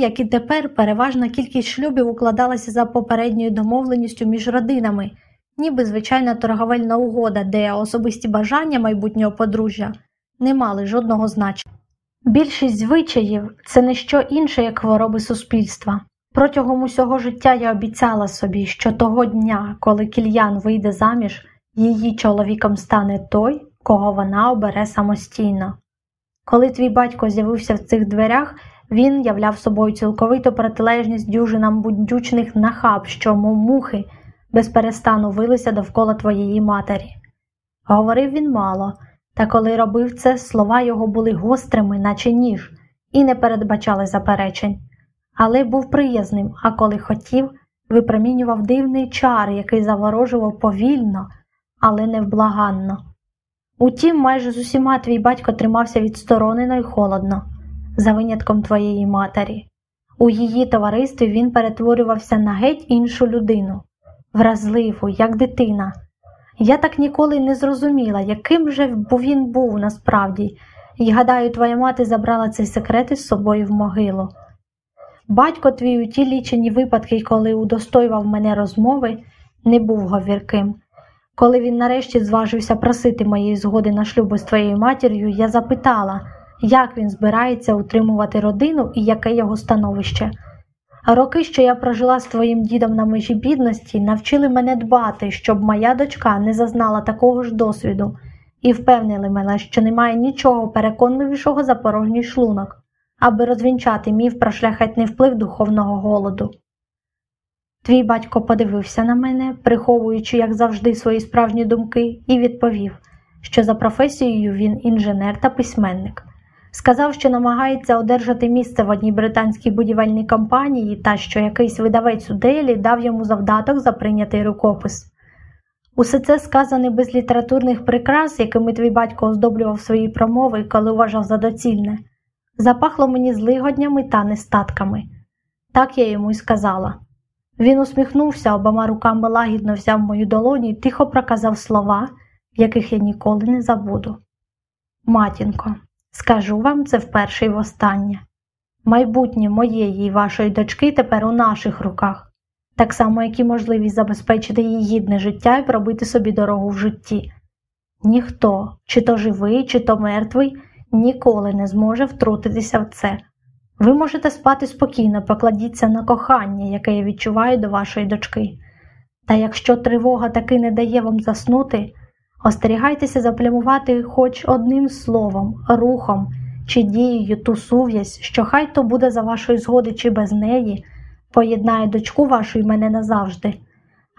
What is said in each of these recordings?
як і тепер, переважна кількість шлюбів укладалася за попередньою домовленістю між родинами, ніби звичайна торговельна угода, де особисті бажання майбутнього подружжя не мали жодного значення. Більшість звичаїв це не що інше, як хвороби суспільства. Протягом усього життя я обіцяла собі, що того дня, коли кільян вийде заміж, її чоловіком стане той, кого вона обере самостійно. Коли твій батько з'явився в цих дверях, він являв собою цілковиту протилежність дюжинам будючних нахаб, що, мов мухи, без перестану вилися довкола твоєї матері. Говорив він мало, та коли робив це, слова його були гострими, наче ніж, і не передбачали заперечень. Але був приязним, а коли хотів, випромінював дивний чар, який заворожував повільно, але невблаганно. Утім, майже з усіма твій батько тримався відсторонено й холодно, за винятком твоєї матері. У її товаристві він перетворювався на геть іншу людину, вразливу, як дитина. Я так ніколи не зрозуміла, яким же він був насправді, і гадаю, твоя мати забрала цей секрет із собою в могилу. Батько твій у ті лічені випадки, коли удостоював мене розмови, не був говірким. Коли він нарешті зважився просити моєї згоди на шлюбу з твоєю матір'ю, я запитала, як він збирається утримувати родину і яке його становище. Роки, що я прожила з твоїм дідом на межі бідності, навчили мене дбати, щоб моя дочка не зазнала такого ж досвіду, і впевнили мене, що немає нічого переконливішого за порожній шлунок, аби розвінчати міф про шляхетний вплив духовного голоду. Твій батько подивився на мене, приховуючи, як завжди, свої справжні думки, і відповів, що за професією він інженер та письменник. Сказав, що намагається одержати місце в одній британській будівельній компанії та що якийсь видавець у Делі дав йому завдаток за прийнятий рукопис. Усе це сказане без літературних прикрас, якими твій батько оздоблював свої промови, коли вважав за доцільне, запахло мені злигоднями та нестатками. Так я йому й сказала. Він усміхнувся, обома руками лагідно взяв мою долоні і тихо проказав слова, яких я ніколи не забуду. Матінко, скажу вам це вперше й востаннє. Майбутнє моєї і вашої дочки тепер у наших руках, так само, як і можливість забезпечити їй гідне життя і пробити собі дорогу в житті. Ніхто, чи то живий, чи то мертвий, ніколи не зможе втрутитися в це. Ви можете спати спокійно, покладіться на кохання, яке я відчуваю до вашої дочки. Та якщо тривога таки не дає вам заснути, остерігайтеся заплямувати хоч одним словом, рухом чи дією ту сув'язь, що хай то буде за вашої згоди чи без неї, поєднає дочку вашу і мене назавжди.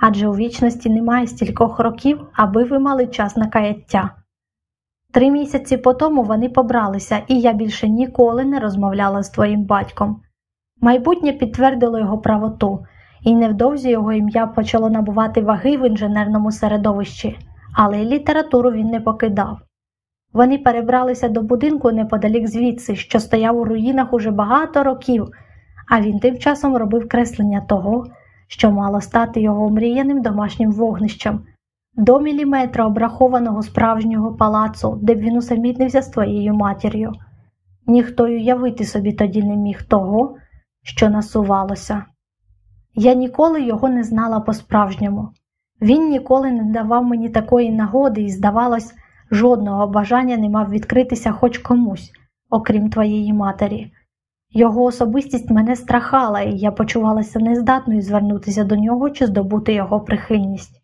Адже у вічності немає стількох років, аби ви мали час на каяття. Три місяці по тому вони побралися, і я більше ніколи не розмовляла з твоїм батьком. Майбутнє підтвердило його правоту, і невдовзі його ім'я почало набувати ваги в інженерному середовищі, але й літературу він не покидав. Вони перебралися до будинку неподалік звідси, що стояв у руїнах уже багато років, а він тим часом робив креслення того, що мало стати його мріяним домашнім вогнищем до міліметра обрахованого справжнього палацу, де б він усамітнився з твоєю матір'ю. Ніхто уявити собі тоді не міг того, що насувалося. Я ніколи його не знала по-справжньому. Він ніколи не давав мені такої нагоди і, здавалось, жодного бажання не мав відкритися хоч комусь, окрім твоєї матері. Його особистість мене страхала, і я почувалася нездатною звернутися до нього чи здобути його прихильність.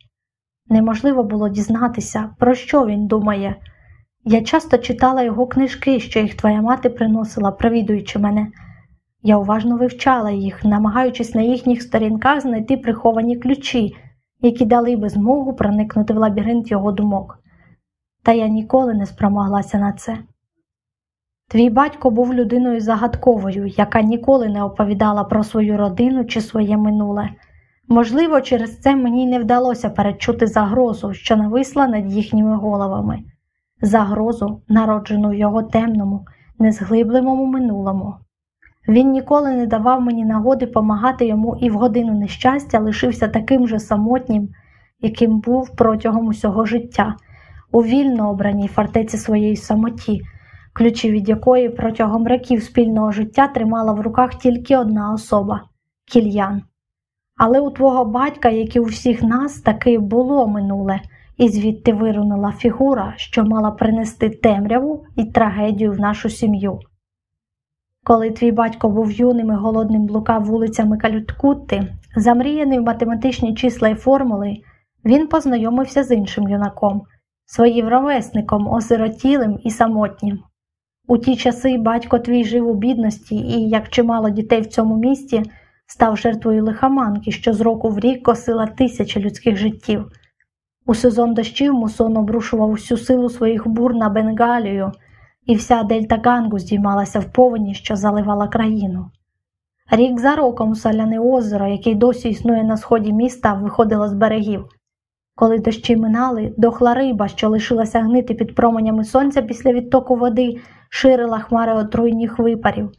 Неможливо було дізнатися, про що він думає. Я часто читала його книжки, що їх твоя мати приносила, провідуючи мене. Я уважно вивчала їх, намагаючись на їхніх сторінках знайти приховані ключі, які дали би змогу проникнути в лабіринт його думок. Та я ніколи не спромоглася на це. Твій батько був людиною загадковою, яка ніколи не оповідала про свою родину чи своє минуле. Можливо, через це мені не вдалося перечути загрозу, що нависла над їхніми головами, загрозу, народжену в його темному, незглибленому минулому. Він ніколи не давав мені нагоди помагати йому і в годину нещастя лишився таким же самотнім, яким був протягом усього життя, у вільно обраній фортеці своєї самоті, ключі від якої протягом років спільного життя тримала в руках тільки одна особа кільян. Але у твого батька, як і у всіх нас, таки було минуле, і звідти вирунула фігура, що мала принести темряву і трагедію в нашу сім'ю. Коли твій батько був юним і голодним блукав вулицями Калюткутти, замріяний в математичні числа і формули, він познайомився з іншим юнаком, своїм ровесником, осиротілим і самотнім. У ті часи батько твій жив у бідності і, як чимало дітей в цьому місті, став жертвою лихоманки, що з року в рік косила тисячі людських життів. У сезон дощів мусон обрушував усю силу своїх бур на Бенгалію, і вся дельта Гангу здіймалася в повені, що заливала країну. Рік за роком соляне озеро, яке досі існує на сході міста, виходило з берегів. Коли дощі минали, дохла риба, що лишилася гнити під променями сонця після відтоку води, ширила хмари отруйних випарів.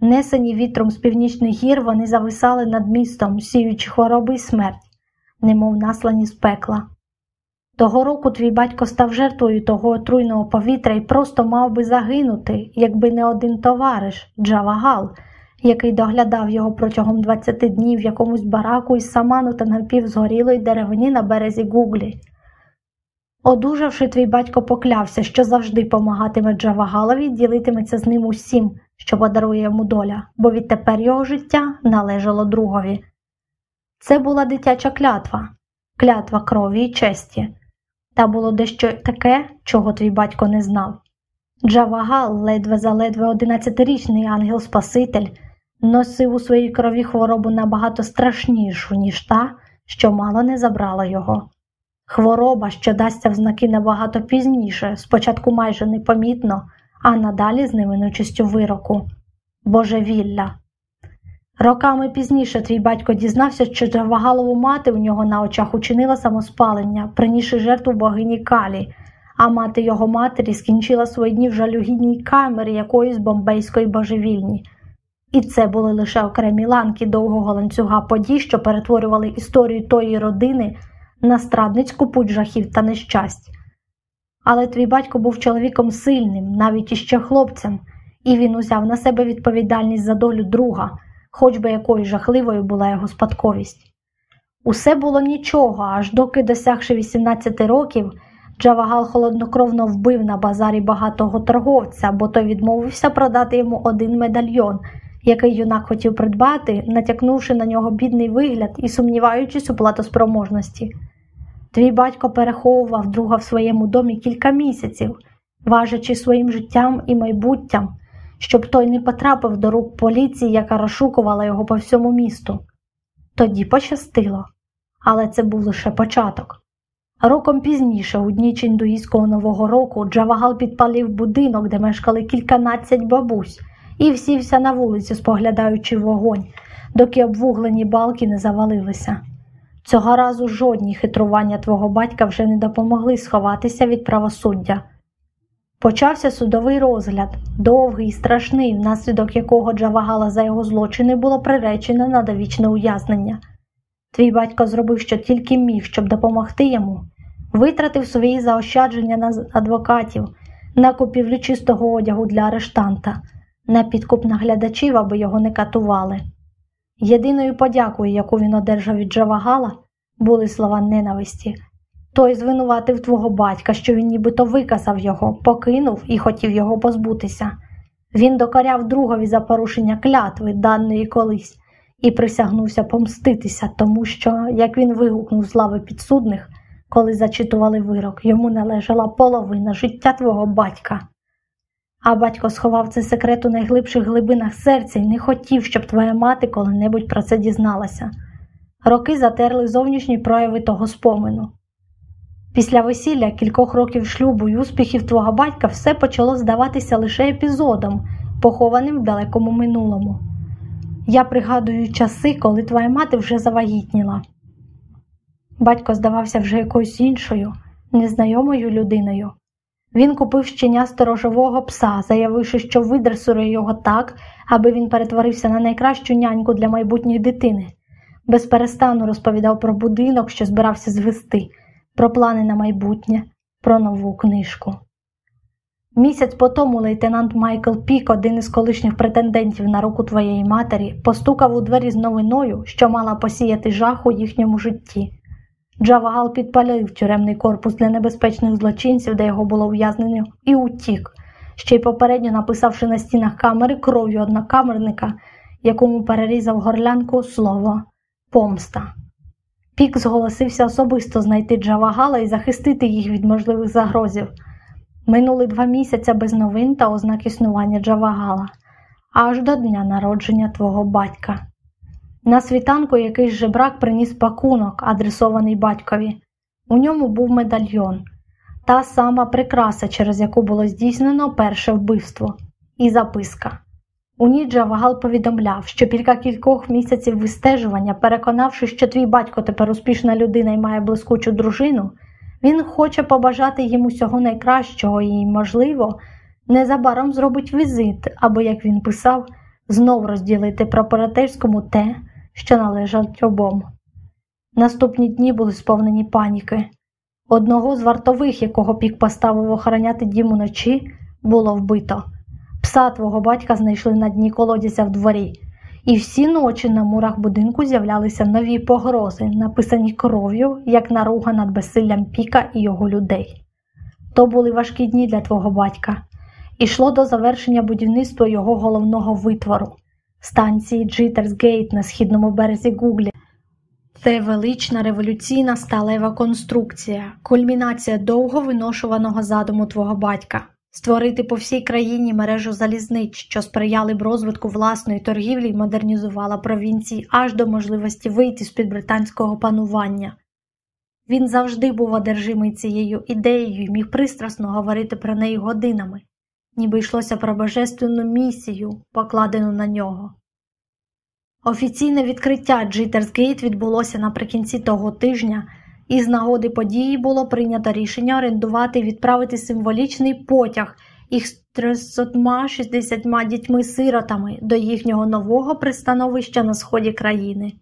Несені вітром з північних гір, вони зависали над містом, сіючи хвороби й смерть, немов наслані з пекла. Того року твій батько став жертвою того отруйного повітря і просто мав би загинути, якби не один товариш Джавагал, який доглядав його протягом 20 днів в якомусь бараку із саману та напівзгорілої деревині на березі Гуглі. Одужавши, твій батько поклявся, що завжди помагатиме Джавагалові, ділитиметься з ним усім, що подарує йому доля, бо відтепер його життя належало другові. Це була дитяча клятва, клятва крові і честі, та було дещо таке, чого твій батько не знав. Джавагал, ледве за ледве одинадцятирічний ангел-спаситель, носив у своїй крові хворобу набагато страшнішу, ніж та, що мало не забрала його. Хвороба, що дасться в знаки набагато пізніше, спочатку майже непомітно, а надалі з невинучістю вироку божевілля. Роками пізніше твій батько дізнався, що Джавагалову мати у нього на очах учинила самоспалення, принісши жертву богині Калі, а мати його матері скінчила свої дні в жалюгідній камері якоїсь бомбейської божевільні. І це були лише окремі ланки довгого ланцюга подій, що перетворювали історію тої родини на страдницьку путь жахів та нещасть. Але твій батько був чоловіком сильним, навіть іще хлопцем, і він узяв на себе відповідальність за долю друга, хоч би якою жахливою була його спадковість. Усе було нічого, аж доки, досягши 18 років, Джавагал холоднокровно вбив на базарі багатого торговця, бо той відмовився продати йому один медальйон, який юнак хотів придбати, натякнувши на нього бідний вигляд і сумніваючись у платоспроможності. Твій батько переховував друга в своєму домі кілька місяців, важачи своїм життям і майбуттям, щоб той не потрапив до рук поліції, яка розшукувала його по всьому місту. Тоді пощастило, але це був лише початок. Роком пізніше, у дні чиндуїзького нового року, Джавагал підпалив будинок, де мешкали кільканадцять бабусь, і всівся на вулиці, споглядаючи вогонь, доки обвуглені балки не завалилися. Цього разу жодні хитрування твого батька вже не допомогли сховатися від правосуддя. Почався судовий розгляд, довгий і страшний, внаслідок якого Джавагала за його злочини було приречено на довічне ув'язнення. Твій батько зробив, що тільки міг, щоб допомогти йому, витратив свої заощадження на адвокатів, на купівлю чистого одягу для арештанта, на підкуп наглядачів, аби його не катували. Єдиною подякою, яку він одержав від Джавагала, були слова ненависті. Той звинуватив твого батька, що він нібито виказав його, покинув і хотів його позбутися. Він докоряв другові за порушення клятви, даної колись, і присягнувся помститися, тому що, як він вигукнув з лави підсудних, коли зачитували вирок, йому належала половина життя твого батька. А батько сховав цей секрет у найглибших глибинах серця і не хотів, щоб твоя мати коли-небудь про це дізналася. Роки затерли зовнішні прояви того спомину. Після весілля кількох років шлюбу і успіхів твого батька все почало здаватися лише епізодом, похованим в далекому минулому. Я пригадую часи, коли твоя мати вже завагітніла. Батько здавався вже якоюсь іншою, незнайомою людиною. Він купив щеня сторожового пса, заявивши, що видресує його так, аби він перетворився на найкращу няньку для майбутньої дитини. Безперестану розповідав про будинок, що збирався звести, плани на майбутнє, про нову книжку. Місяць по тому лейтенант Майкл Пік, один із колишніх претендентів на руку твоєї матері, постукав у двері з новиною, що мала посіяти жах у їхньому житті. Джавагал підпалив тюремний корпус для небезпечних злочинців, де його було ув'язнено, і утік, ще й попередньо написавши на стінах камери кров'ю однокамерника, якому перерізав горлянку слово помста. Пік зголосився особисто знайти Джавагала і захистити їх від можливих загрозів. Минули два місяця без новин та ознак існування Джавагала, аж до дня народження твого батька. На світанку якийсь жебрак приніс пакунок, адресований батькові. У ньому був медальйон, та сама прикраса, через яку було здійснено перше вбивство, і записка. У ній Джавагал повідомляв, що після кількох місяців вистежування, переконавшись, що твій батько тепер успішна людина і має блискучу дружину, він хоче побажати їм усього найкращого і, можливо, незабаром зробить візит, або, як він писав, знов розділити прапоратерському те, що належать обом. Наступні дні були сповнені паніки. Одного з вартових, якого пік поставив охороняти дім уночі, було вбито. Пса твого батька знайшли на дні колодязя в дворі, і всі ночі на мурах будинку з'являлися нові погрози, написані кров'ю, як наруга над безсиллям піка і його людей. То були важкі дні для твого батька. Ішло до завершення будівництва його головного витвору станції Джитерсгейт на східному березі Гуглі. Це велична революційна сталева конструкція, кульмінація довго виношуваного задуму твого батька, створити по всій країні мережу залізниць, що сприяли б розвитку власної торгівлі і модернізувала провінції аж до можливості вийти з під британського панування. Він завжди був одержимий цією ідеєю і міг пристрасно говорити про неї годинами ніби йшлося про божественну місію, покладену на нього. Офіційне відкриття Джитерсгейт відбулося наприкінці того тижня, і з нагоди події було прийнято рішення орендувати і відправити символічний потяг із 360 дітьми-сиротами до їхнього нового пристановища на сході країни.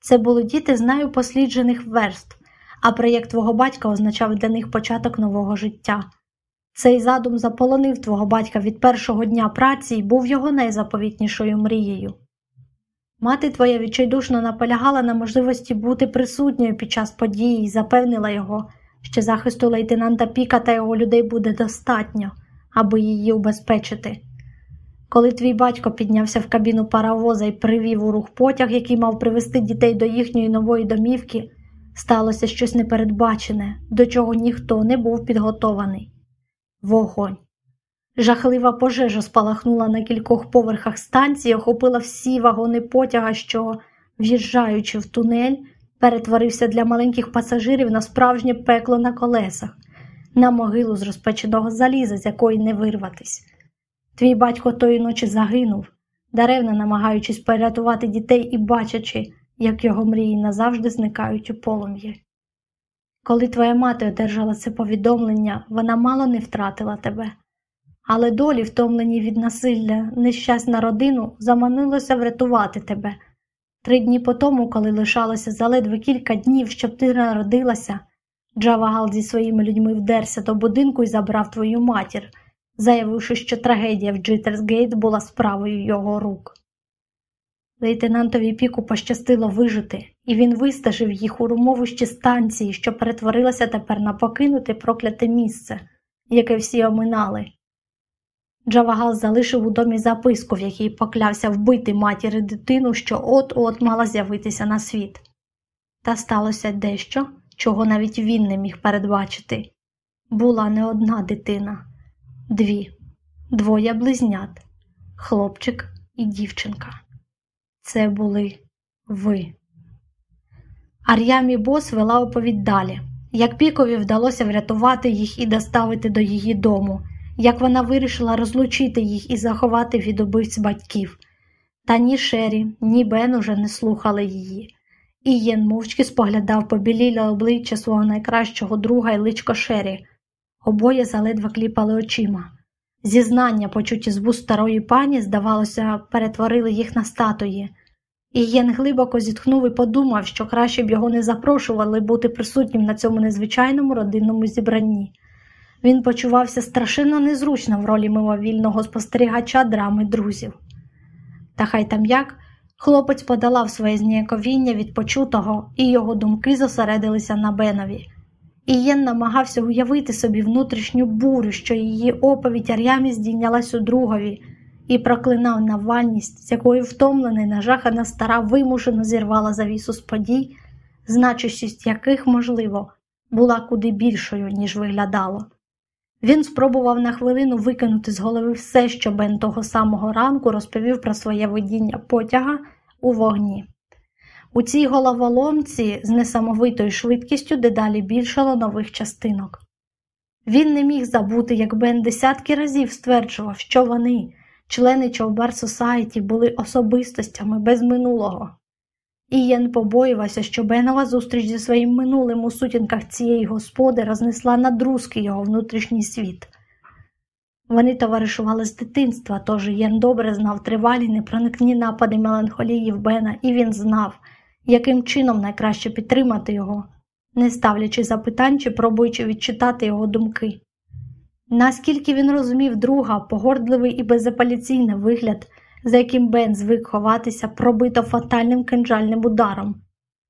Це були діти з найупосліджених верств, а проєкт твого батька означав для них початок нового життя. Цей задум заполонив твого батька від першого дня праці і був його найзаповітнішою мрією. Мати твоя відчайдушно наполягала на можливості бути присутньою під час події і запевнила його, що захисту лейтенанта Піка та його людей буде достатньо, аби її убезпечити. Коли твій батько піднявся в кабіну паровоза і привів у рух потяг, який мав привести дітей до їхньої нової домівки, сталося щось непередбачене, до чого ніхто не був підготований. Вогонь. Жахлива пожежа спалахнула на кількох поверхах станції, охопила всі вагони потяга, що, в'їжджаючи в тунель, перетворився для маленьких пасажирів на справжнє пекло на колесах, на могилу з розпеченого заліза, з якої не вирватись. Твій батько тої ночі загинув, даремно намагаючись порятувати дітей і бачачи, як його мрії назавжди зникають у полум'ї. Коли твоя мати одержала це повідомлення, вона мало не втратила тебе. Але долі, втомлені від насилля, нещасна родину, заманилося врятувати тебе. Три дні по тому, коли лишалося заледве кілька днів, щоб ти народилася, Джавагал зі своїми людьми вдерся до будинку і забрав твою матір, заявивши, що трагедія в Джитерсгейт була справою його рук. Лейтенантові піку пощастило вижити, і він вистежив їх у румовищі станції, що перетворилося тепер на покинуте прокляте місце, яке всі оминали. Джавагал залишив у домі записку, в якій поклявся вбити матір і дитину, що от-от мала з'явитися на світ. Та сталося дещо, чого навіть він не міг передбачити. Була не одна дитина, дві, двоє близнят, хлопчик і дівчинка. Це були ви. Ар'ямі Бос вела оповідь далі, як Пікові вдалося врятувати їх і доставити до її дому, як вона вирішила розлучити їх і заховати від убивць батьків. Та ні Шері, ні Бен уже не слухали її. І Єн мовчки споглядав побіліле обличчя свого найкращого друга і личко Шері. Обоє заледве кліпали очима. Зізнання, почуті з вуст старої пані, здавалося, перетворили їх на статуї. І Єн глибоко зітхнув і подумав, що краще б його не запрошували бути присутнім на цьому незвичайному родинному зібранні. Він почувався страшенно незручно в ролі мимовільного спостерігача драми друзів. Та хай там як, хлопець подолав своє зніяковіння від почутого, і його думки зосередилися на Бенові. І Єн намагався уявити собі внутрішню бурю, що її оповідь Ар'ямі здійнялась у другові, і проклинав навальність, з якою втомлений нажахана стара вимушено зірвала завісу з подій, значущість яких, можливо, була куди більшою, ніж виглядало. Він спробував на хвилину викинути з голови все, що Бен того самого ранку розповів про своє видіння потяга у вогні. У цій головоломці з несамовитою швидкістю дедалі більшало нових частинок. Він не міг забути, як Бен десятки разів стверджував, що вони, члени Човбар Сосайті, були особистостями без минулого. І Єн побоювався, що Бенова зустріч зі своїм минулим у сутінках цієї господи рознесла на друзки його внутрішній світ. Вони товаришували з дитинства, тож Єн добре знав тривалі непроникні напади меланхолії в Бена, і він знав, яким чином найкраще підтримати його, не ставлячи запитань чи пробуючи відчитати його думки. Наскільки він розумів друга, погордливий і безапеляційний вигляд, за яким Бен звик ховатися, пробито фатальним кинджальним ударом,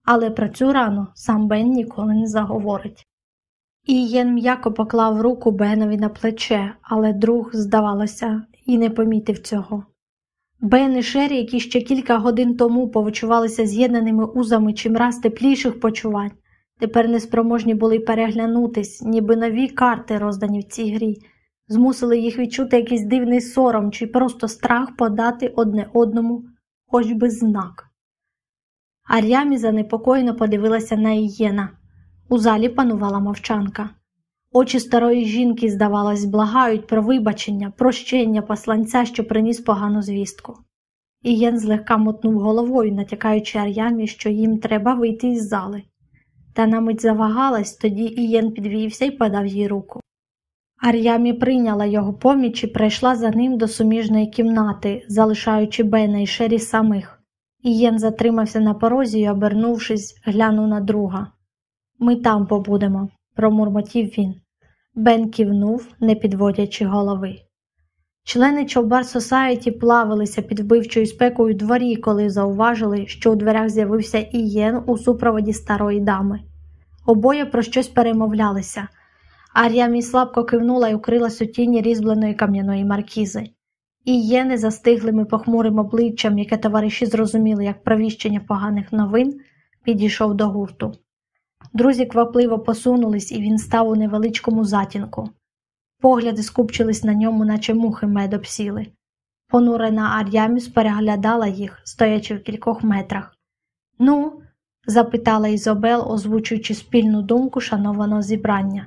але про цю рану сам Бен ніколи не заговорить. І Єн м'яко поклав руку Бенові на плече, але друг, здавалося, і не помітив цього. Бен і Шері, які ще кілька годин тому повочувалися з'єднаними узами чимраз тепліших почувань, тепер неспроможні були переглянутись, ніби нові карти, роздані в цій грі, змусили їх відчути якийсь дивний сором чи просто страх подати одне одному хоч би знак. Ар'ямі занепокоєно подивилася на Ієна. У залі панувала мовчанка. Очі старої жінки, здавалось, благають про вибачення, прощення посланця, що приніс погану звістку. Ієн злегка мотнув головою, натякаючи Ар'ямі, що їм треба вийти із зали. Та на мить завагалась, тоді Ієн підвівся і подав їй руку. Ар'ямі прийняла його поміч і прийшла за ним до суміжної кімнати, залишаючи Бена і Шері самих. Ієн затримався на порозі і, обернувшись, глянув на друга. Ми там побудемо, промурмотів він. Бен кивнув, не підводячи голови. Члени Човбар Сосаєті плавилися під вбивчою спекою дворі, коли зауважили, що у дверях з'явився Ієн у супроводі старої дами. Обоє про щось перемовлялися. Ар'ямі слабко кивнула і укрилась у тіні різьбленої кам'яної маркізи. Ієни застиглими похмурим обличчям, яке товариші зрозуміли як провіщення поганих новин, підійшов до гурту. Друзі квапливо посунулись, і він став у невеличкому затінку. Погляди скупчились на ньому, наче мухи мед обсіли. Понурена Ар'яміс переглядала їх, стоячи в кількох метрах. Ну, запитала Ізобел, озвучуючи спільну думку шанованого зібрання.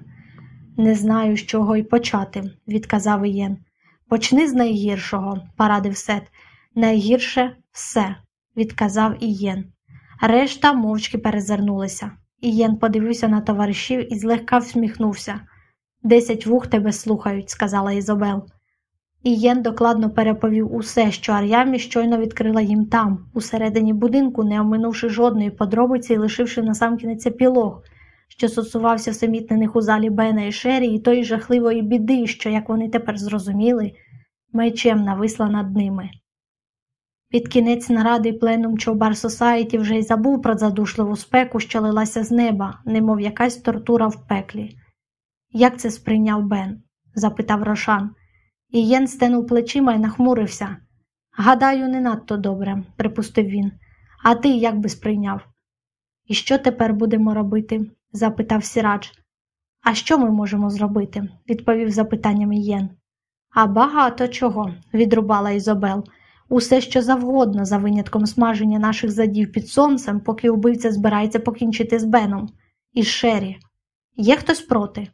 Не знаю, з чого й почати, відказав Ієн. Почни з найгіршого, порадив Сет. Найгірше все, відказав Ієн. Решта мовчки перезирнулися. Ієн подивився на товаришів і злегка всміхнувся. Десять вух тебе слухають, сказала Ізобел. Ієн докладно переповів усе, що Ар'ямі щойно відкрила їм там, усередині будинку, не оминувши жодної подробиці і лишивши насамкінець епілог, що стосувався всемітнених у залі Бена і Шері, і тої жахливої біди, що, як вони тепер зрозуміли, мечем нависла над ними. Під кінець наради пленум Човбар Сосаєті вже й забув про задушливу спеку, що лилася з неба, немов якась тортура в пеклі. Як це сприйняв Бен? запитав Рошан. І Єн стенув плечима і нахмурився. Гадаю, не надто добре, припустив він. А ти як би сприйняв? І що тепер будемо робити? Запитав Сірадж. А що ми можемо зробити? відповів запитанням Єн. А багато чого, відрубала Ізобел. Усе що завгодно, за винятком смаження наших задів під сонцем, поки убивця збирається покінчити з Беном. І Шері. Є хтось проти?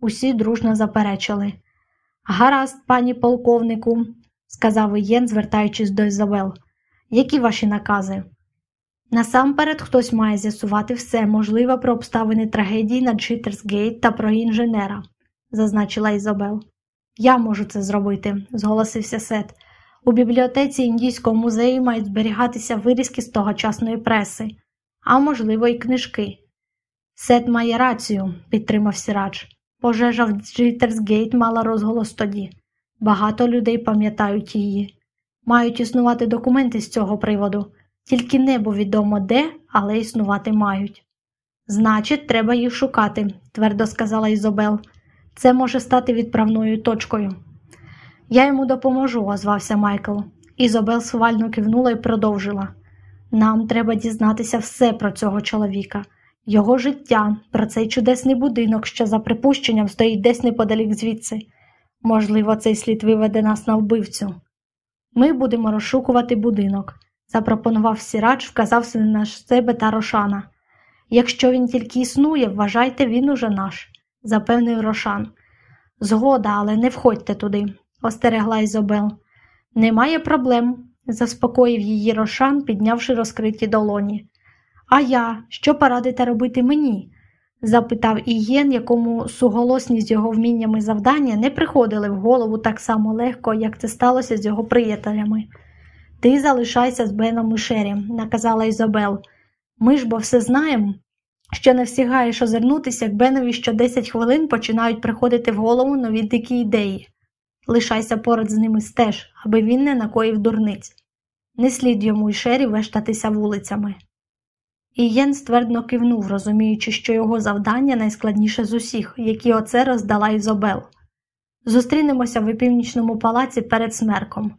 Усі дружно заперечили. Гаразд, пані полковнику, сказав Ієн, звертаючись до Ізабел. Які ваші накази? Насамперед хтось має з'ясувати все можливе про обставини трагедії на Читерсгейт та про інженера, зазначила Ізабел. Я можу це зробити, зголосився Сет. У бібліотеці Індійського музею мають зберігатися вирізки з тогочасної преси, а можливо, і книжки. Сет має рацію, підтримав Сірач. Пожежа в Джиттерсгейт мала розголос тоді. Багато людей пам'ятають її. Мають існувати документи з цього приводу, тільки небо відомо де, але існувати мають. Значить, треба їх шукати, твердо сказала Ізобел. Це може стати відправною точкою. Я йому допоможу, озвався Майкл. Ізобел свально кивнула і продовжила. Нам треба дізнатися все про цього чоловіка, його життя, про цей чудесний будинок, що за припущенням стоїть десь неподалік звідси. Можливо, цей слід виведе нас на вбивцю. Ми будемо розшукувати будинок, запропонував сірач, вказався на себе та Рошана. Якщо він тільки існує, вважайте, він уже наш, запевнив Рошан. Згода, але не входьте туди, остерегла Ізобел. Немає проблем, заспокоїв її Рошан, піднявши розкриті долоні. А я, що порадите робити мені? запитав Ієн, якому суголосність його вміннями завдання не приходили в голову так само легко, як це сталося з його приятелями. Ти залишайся з Беном і Шері, наказала Ізобел. Ми ж бо все знаємо, що не встигаєш озирнутися, як Бенові що 10 хвилин починають приходити в голову нові дикі ідеї. Лишайся поряд з ними стеж, аби він не накоїв дурниць. Не слід йому й шері вештатися вулицями. І Єн ствердно кивнув, розуміючи, що його завдання найскладніше з усіх, які оце роздала Ізобел. Зустрінемося в північному палаці перед смерком,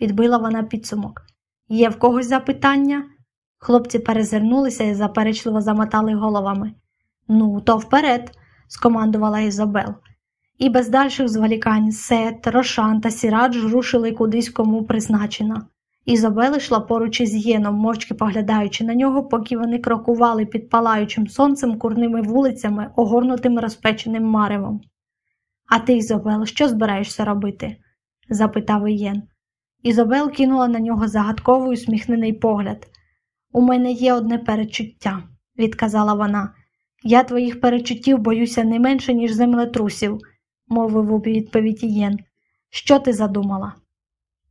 підбила вона підсумок. Є в когось запитання? Хлопці перезирнулися і заперечливо замотали головами. Ну, то вперед, скомандувала Ізобел. І без дальших зволікань Сет, Рошан та Сірадж рушили куди кому призначено. Ізобел йшла поруч із Єном, мовчки поглядаючи на нього, поки вони крокували під палаючим сонцем курними вулицями, огорнутим розпеченим маревом. А ти, Ізобел, що збираєшся робити? запитав Ієн. Ізобел кинула на нього загадковий усміхнений погляд. У мене є одне перечуття, відказала вона. Я твоїх перечуттів боюся не менше, ніж землетрусів, мовив у відповідь Ієн. Що ти задумала?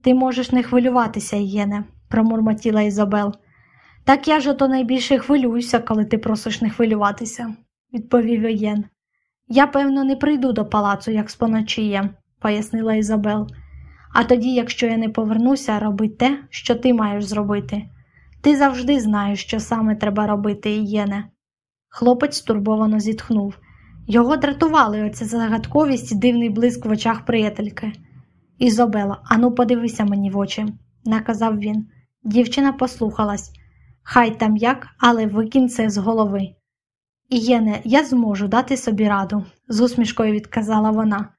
Ти можеш не хвилюватися, Ієне, промурмотіла Ізобел. Так я ж ото найбільше хвилююся, коли ти просиш не хвилюватися, відповів Ієн. Я, певно, не прийду до палацу, як споночіє, пояснила Ізабел. А тоді, якщо я не повернуся, роби те, що ти маєш зробити. Ти завжди знаєш, що саме треба робити, Ієне. Хлопець стурбовано зітхнув. Його дратували оця загадковість і дивний блиск в очах приятельки. Ізобела, ану, подивися мені в очі, наказав він. Дівчина послухалась. Хай там як, але викинь це з голови. Ієне, я зможу дати собі раду, з усмішкою відказала вона.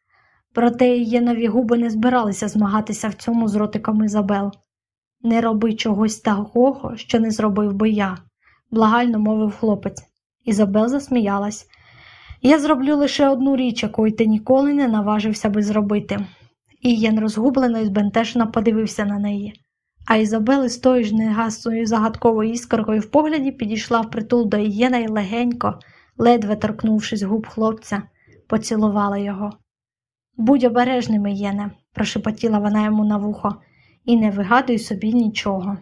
Проте Ієнові губи не збиралися змагатися в цьому з ротиком Ізабел. Не роби чогось такого, що не зробив би я, благально мовив хлопець. Ізабел засміялась. Я зроблю лише одну річ, якої ти ніколи не наважився би зробити. Ієн розгублено і збентежено подивився на неї. А Ізабел із тою ж негасною загадковою іскоркою в погляді підійшла в притул до Ієна і легенько, ледве торкнувшись губ хлопця, поцілувала його. Будь обережним, Ієне, прошепотіла вона йому на вухо, і не вигадуй собі нічого.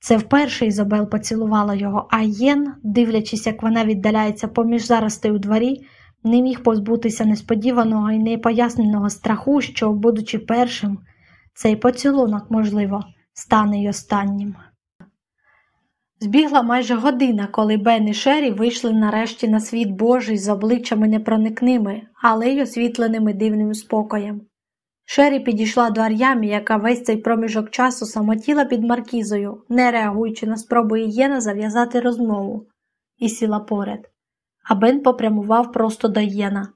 Це вперше Ізабел поцілувала його, а Єн, дивлячись, як вона віддаляється поміж заростей у дворі, не міг позбутися несподіваного і непоясненого страху, що, будучи першим, цей поцілунок, можливо, стане й останнім. Збігла майже година, коли Бен і Шері вийшли нарешті на світ Божий з обличчями непроникними, але й освітленими дивним спокоєм. Шері підійшла до Ар'ямі, яка весь цей проміжок часу самотіла під маркізою, не реагуючи на спроби Єна зав'язати розмову, і сіла поряд. А Бен попрямував просто до Єна.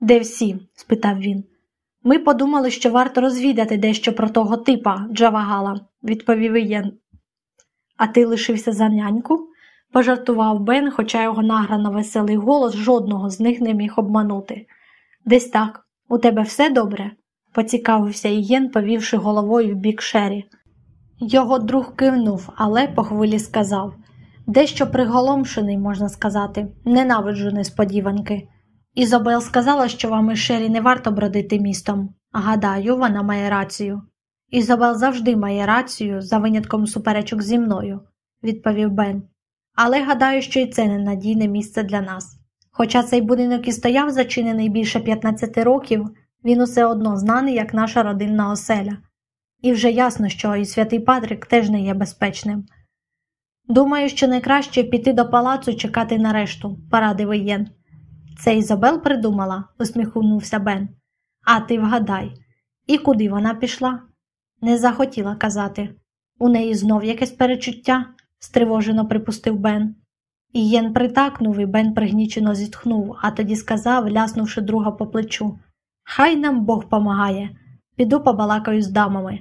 Де всі? спитав він. Ми подумали, що варто розвідати дещо про того типа, Джавагала, відповів Єн. А ти лишився за няньку? пожартував Бен, хоча його награно веселий голос жодного з них не міг обманути. Десь так, у тебе все добре? поцікавився Ієн, повівши головою в бік шері. Його друг кивнув, але по хвилі сказав дещо приголомшений, можна сказати, ненавиджу несподіванки. Ізобел сказала, що вам із Шері не варто бродити містом. Гадаю, вона має рацію. Ізобел завжди має рацію, за винятком суперечок зі мною, відповів Бен. Але гадаю, що і це ненадійне місце для нас. Хоча цей будинок і стояв зачинений більше 15 років, він усе одно знаний як наша родинна оселя. І вже ясно, що і святий Патрик теж не є безпечним. Думаю, що найкраще піти до палацу чекати на решту, порадив Ієн. Це Ізабел придумала, усміхнувся Бен. А ти вгадай, і куди вона пішла? Не захотіла казати. У неї знов якесь перечуття, стривожено припустив Бен. Ієн притакнув, і Бен пригнічено зітхнув, а тоді сказав, ляснувши друга по плечу Хай нам Бог помагає. Піду побалакаю з дамами.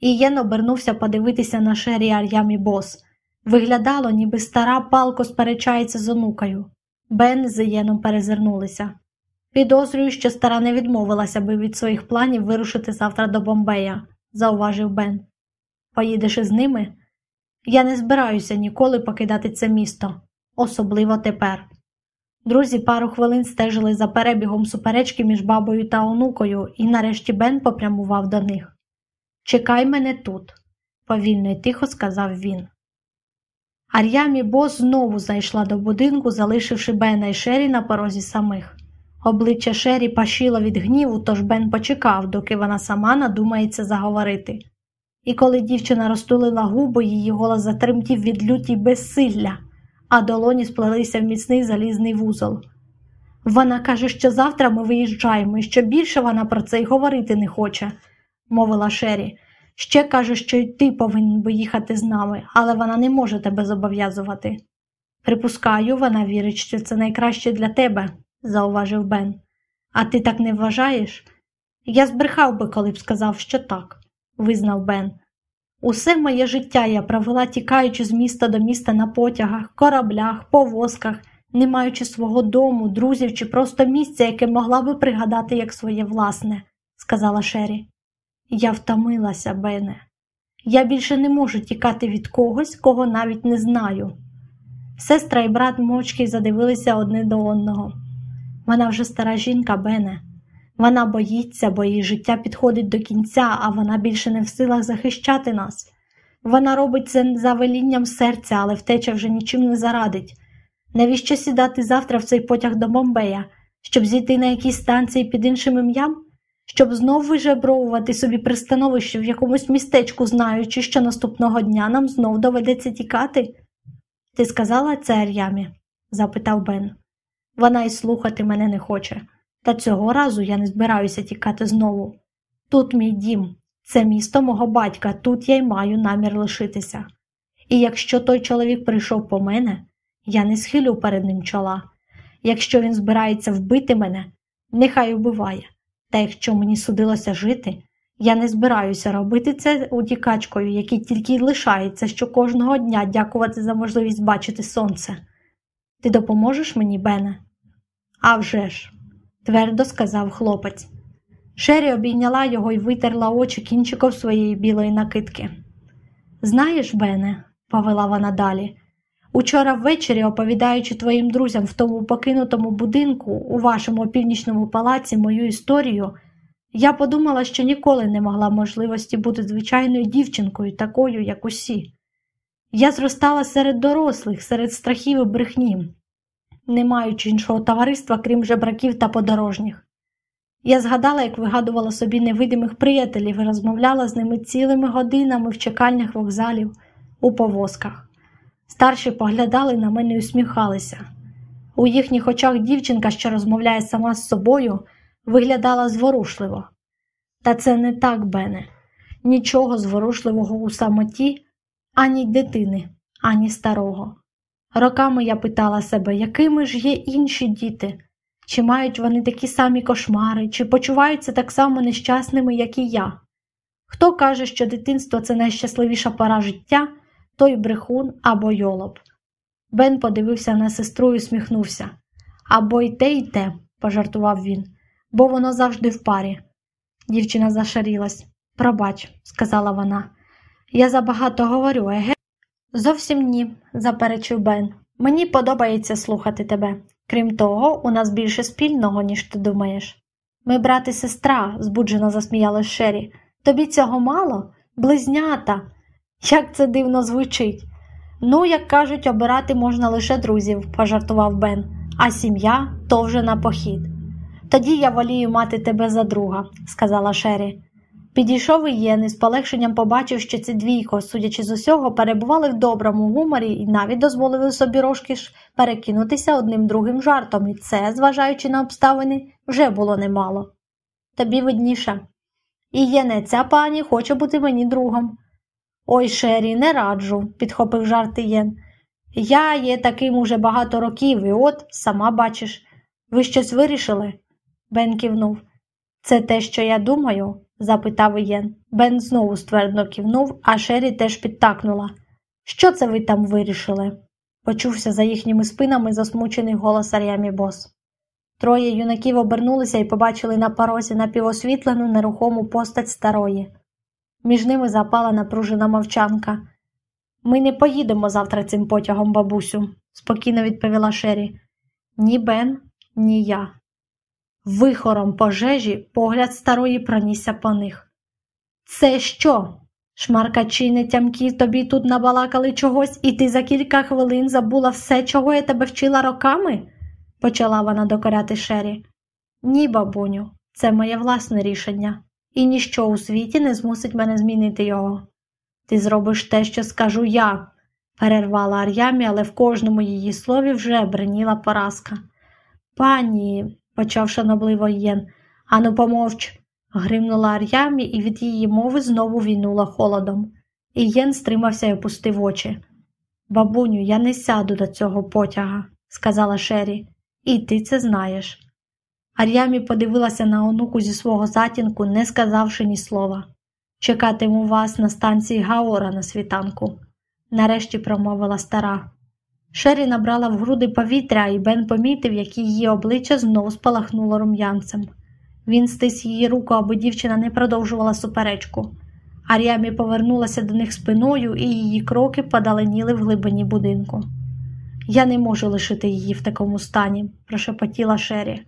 Ієн обернувся подивитися на Шері Ар'ямі Бос. Виглядало, ніби стара палко сперечається з онукою. Бен з Ієном перезирнулися. Підозрюю, що стара не відмовилася би від своїх планів вирушити завтра до Бомбея, зауважив Бен. Поїдеш із ними? Я не збираюся ніколи покидати це місто, особливо тепер. Друзі пару хвилин стежили за перебігом суперечки між бабою та онукою, і нарешті Бен попрямував до них. Чекай мене тут, повільно й тихо сказав він. Ар'ямі Бос знову зайшла до будинку, залишивши Бена і Шері на порозі самих. Обличчя Шері пашило від гніву, тож Бен почекав, доки вона сама надумається заговорити. І коли дівчина розтулила губи, її голос затремтів від люті безсилля, а долоні сплелися в міцний залізний вузол. Вона каже, що завтра ми виїжджаємо і що більше вона про це й говорити не хоче, мовила Шері. Ще каже, що й ти повинен виїхати з нами, але вона не може тебе зобов'язувати. Припускаю, вона вірить, що це найкраще для тебе, зауважив Бен. А ти так не вважаєш? Я збрехав би, коли б сказав, що так, визнав Бен. Усе моє життя я провела, тікаючи з міста до міста на потягах, кораблях, повозках, не маючи свого дому, друзів чи просто місця, яке могла би пригадати як своє власне, сказала Шері. Я втомилася, Бене. Я більше не можу тікати від когось, кого навіть не знаю. Сестра і брат мовчки задивилися одне до одного. Вона вже стара жінка, Бене. Вона боїться, бо її життя підходить до кінця, а вона більше не в силах захищати нас. Вона робить це за велінням серця, але втеча вже нічим не зарадить. Навіщо сідати завтра в цей потяг до Бомбея, щоб зійти на якійсь станції під іншим ім'ям? Щоб знов вижебровувати собі пристановище в якомусь містечку, знаючи, що наступного дня нам знов доведеться тікати? Ти сказала це Ар'ямі? запитав Бен. Вона й слухати мене не хоче, та цього разу я не збираюся тікати знову. Тут мій дім, це місто мого батька, тут я й маю намір лишитися. І якщо той чоловік прийшов по мене, я не схилю перед ним чола. Якщо він збирається вбити мене, нехай убиває. Та якщо мені судилося жити, я не збираюся робити це утікачкою, який тільки й лишається, що кожного дня дякувати за можливість бачити сонце. Ти допоможеш мені, Бене? «А вже ж», – твердо сказав хлопець. Шері обійняла його і витерла очі кінчиком своєї білої накидки. Знаєш, Бене, повела вона далі, учора ввечері, оповідаючи твоїм друзям в тому покинутому будинку у вашому північному палаці мою історію, я подумала, що ніколи не могла можливості бути звичайною дівчинкою, такою, як усі. Я зростала серед дорослих, серед страхів і брехні, не маючи іншого товариства, крім жебраків та подорожніх. Я згадала, як вигадувала собі невидимих приятелів і розмовляла з ними цілими годинами в чекальнях вокзалів у повозках. Старші поглядали на мене і усміхалися. У їхніх очах дівчинка, що розмовляє сама з собою, виглядала зворушливо. Та це не так, Бене, нічого зворушливого у самоті, ані дитини, ані старого. Роками я питала себе, якими ж є інші діти, чи мають вони такі самі кошмари, чи почуваються так само нещасними, як і я. Хто каже, що дитинство це найщасливіша пора життя, той брехун або йолоб. Бен подивився на сестру і усміхнувся. Або й те, й те, пожартував він, бо воно завжди в парі. Дівчина зашарілась. Пробач, сказала вона. Я забагато говорю, еге? Зовсім ні, заперечив Бен. Мені подобається слухати тебе. Крім того, у нас більше спільного, ніж ти думаєш. Ми брат і сестра, збуджено засміялась Шері. Тобі цього мало? Близнята. Як це дивно звучить. Ну, як кажуть, обирати можна лише друзів, пожартував Бен. а сім'я то вже на похід. Тоді я волію мати тебе за друга, сказала Шері. Підійшов Ієн і з полегшенням побачив, що ці двійко, судячи з усього, перебували в доброму гуморі і навіть дозволили собі розкіш перекинутися одним другим жартом, і це, зважаючи на обставини, вже було немало. Тобі видніше. Ієне, ця пані хоче бути мені другом. Ой, Шері, не раджу, підхопив жарт Ієн. Я є таким уже багато років, і от, сама бачиш, ви щось вирішили? Бен кивнув. Це те, що я думаю? Запитав Ієн. Бен знову ствердно кивнув, а Шері теж підтакнула. Що це ви там вирішили? почувся за їхніми спинами засмучений голос Ар'ямі Бос. Троє юнаків обернулися і побачили на порозі напівосвітлену нерухому постать старої. Між ними запала напружена мовчанка. Ми не поїдемо завтра цим потягом, бабусю, спокійно відповіла Шері. Ні Бен, ні я. Вихором пожежі погляд старої пронісся по них. Це що? Шмаркачі не тямки тобі тут набалакали чогось, і ти за кілька хвилин забула все, чого я тебе вчила роками? почала вона докоряти Шері. Ні, бабуню, це моє власне рішення, і ніщо у світі не змусить мене змінити його. Ти зробиш те, що скажу я, перервала Ар'ямі, але в кожному її слові вже бреніла поразка. Пані, почав шанобливо Єн, ану помовч, гримнула Ар'ямі, і від її мови знову війнула холодом. І Єн стримався і опустив очі. Бабуню, я не сяду до цього потяга, сказала Шері, і ти це знаєш. Ар'ямі подивилася на онуку зі свого затінку, не сказавши ні слова. Чекатиму вас на станції Гаора на світанку, нарешті промовила стара. Шері набрала в груди повітря, і Бен помітив, як її обличчя знову спалахнуло рум'янцем. Він стис її руку, аби дівчина не продовжувала суперечку. Ар'ямі повернулася до них спиною, і її кроки подаленіли в глибині будинку. Я не можу лишити її в такому стані, прошепотіла Шері.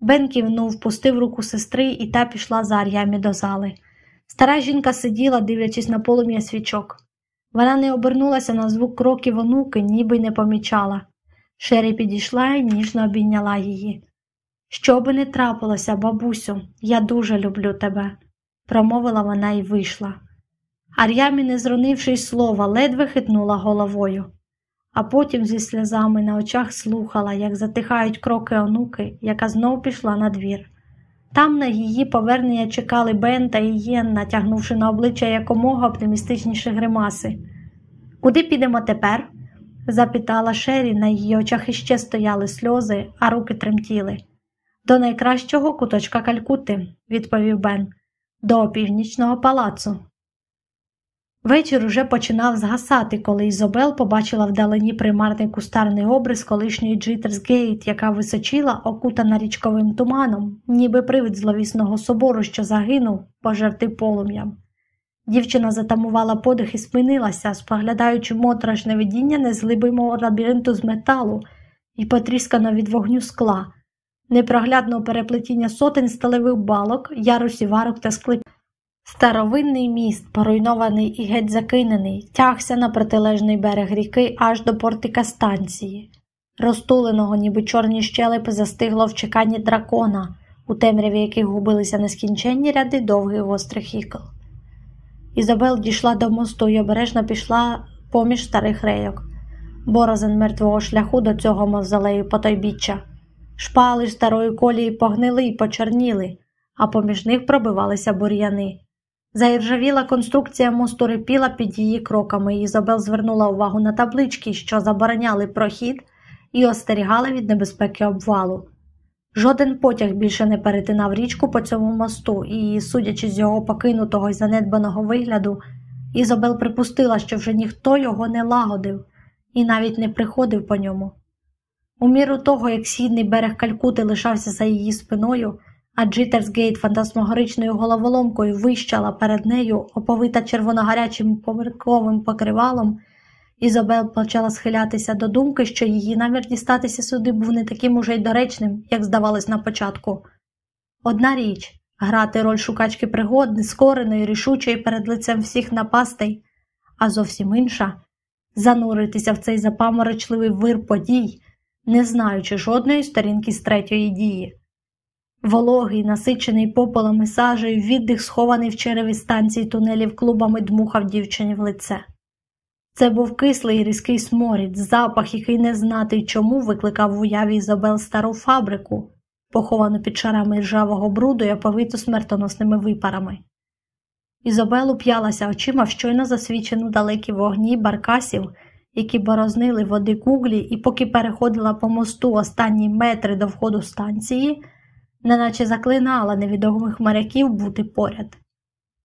Бен кивнув, пустив руку сестри, і та пішла за Ар'ямі до зали. Стара жінка сиділа, дивлячись на полум'я свічок. Вона не обернулася на звук кроків онуки, ніби й не помічала. Шері підійшла і ніжно обійняла її. Що би не трапилося, бабусю, я дуже люблю тебе, промовила вона і вийшла. Ар'ямі, не зронивши слова, ледве хитнула головою, а потім зі сльозами на очах слухала, як затихають кроки онуки, яка знов пішла на двір. Там на її повернення чекали Бен та Ієн, натягнувши на обличчя якомога оптимістичніші гримаси. Куди підемо тепер? запитала Шері, на її очах іще стояли сльози, а руки тремтіли. До найкращого куточка Калькути, відповів Бен, до північного палацу. Вечір уже починав згасати, коли Ізобел побачила вдалині примарний кустарний обрис колишньої Джитерсгейт, яка височила, окутана річковим туманом, ніби привид зловісного собору, що загинув, пожерти полум'ям. Дівчина затамувала подих і спинилася, споглядаючи моторошне видіння незглибимого лабіринту з металу і потріскано від вогню скла, непроглядного переплетіння сотень сталевих балок, ярусів арок та склеп. Старовинний міст, поруйнований і геть закинений, тягся на протилежний берег ріки аж до портика станції. Розтуленого, ніби чорні щелепи, застигло в чеканні дракона, у темряві яких губилися нескінченні ряди довгих гострих ікл. Ізабел дійшла до мосту і обережно пішла поміж старих рейок, борозен мертвого шляху до цього мавзолею потойбіччя. Шпали старої колії погнили й почорніли, а поміж них пробивалися бур'яни. Заіржавіла конструкція мосту рипіла під її кроками, і Ізабел звернула увагу на таблички, що забороняли прохід і остерігали від небезпеки обвалу. Жоден потяг більше не перетинав річку по цьому мосту, і, судячи з його покинутого й занедбаного вигляду, Ізабел припустила, що вже ніхто його не лагодив і навіть не приходив по ньому. У міру того, як східний берег Калькути лишався за її спиною, а Джитерсгейт фантасмогоричною головоломкою вищала перед нею, оповита червоногарячим поверховим покривалом, Ізабел почала схилятися до думки, що її намір дістатися сюди був не таким уже й доречним, як здавалось на початку. Одна річ грати роль шукачки пригод, нескореної, рішучої перед лицем всіх напастей, а зовсім інша зануритися в цей запаморочливий вир подій, не знаючи жодної сторінки з третьої дії. Вологий, насичений попелом і сажею, віддих, схований в череві станції тунелів клубами дмухав дівчині в лице. Це був кислий різкий сморід, запах, який не знати чому викликав в уяві Ізобел стару фабрику, поховану під шарами ржавого бруду і оповиту смертоносними випарами. Ізобел уп'ялася очима в щойно засвічену далекі вогні баркасів, які борознили води куглі, і поки переходила по мосту останні метри до входу станції, неначе заклинала невідомих моряків бути поряд.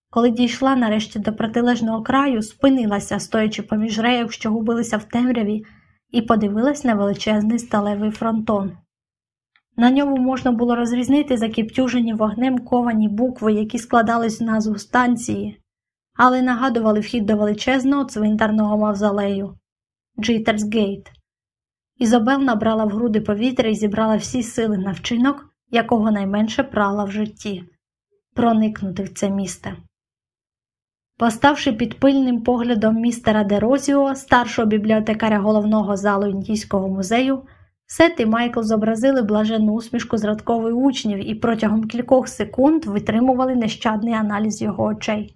Коли дійшла нарешті до протилежного краю, спинилася, стоячи поміж реїв, що губилися в темряві, і подивилась на величезний сталевий фронтон. На ньому можна було розрізнити закіптюжені вогнем ковані букви, які складались в назву станції, але нагадували вхід до величезного цвинтарного мавзолею Джитерсгейт. Ізобел набрала в груди повітря і зібрала всі сили на вчинок, якого найменше прала в житті проникнути в це місце. Поставши під пильним поглядом містера Дерозіо, старшого бібліотекаря головного залу індійського музею, Сет і Майкл зобразили блаженну усмішку зрадкових учнів і протягом кількох секунд витримували нещадний аналіз його очей.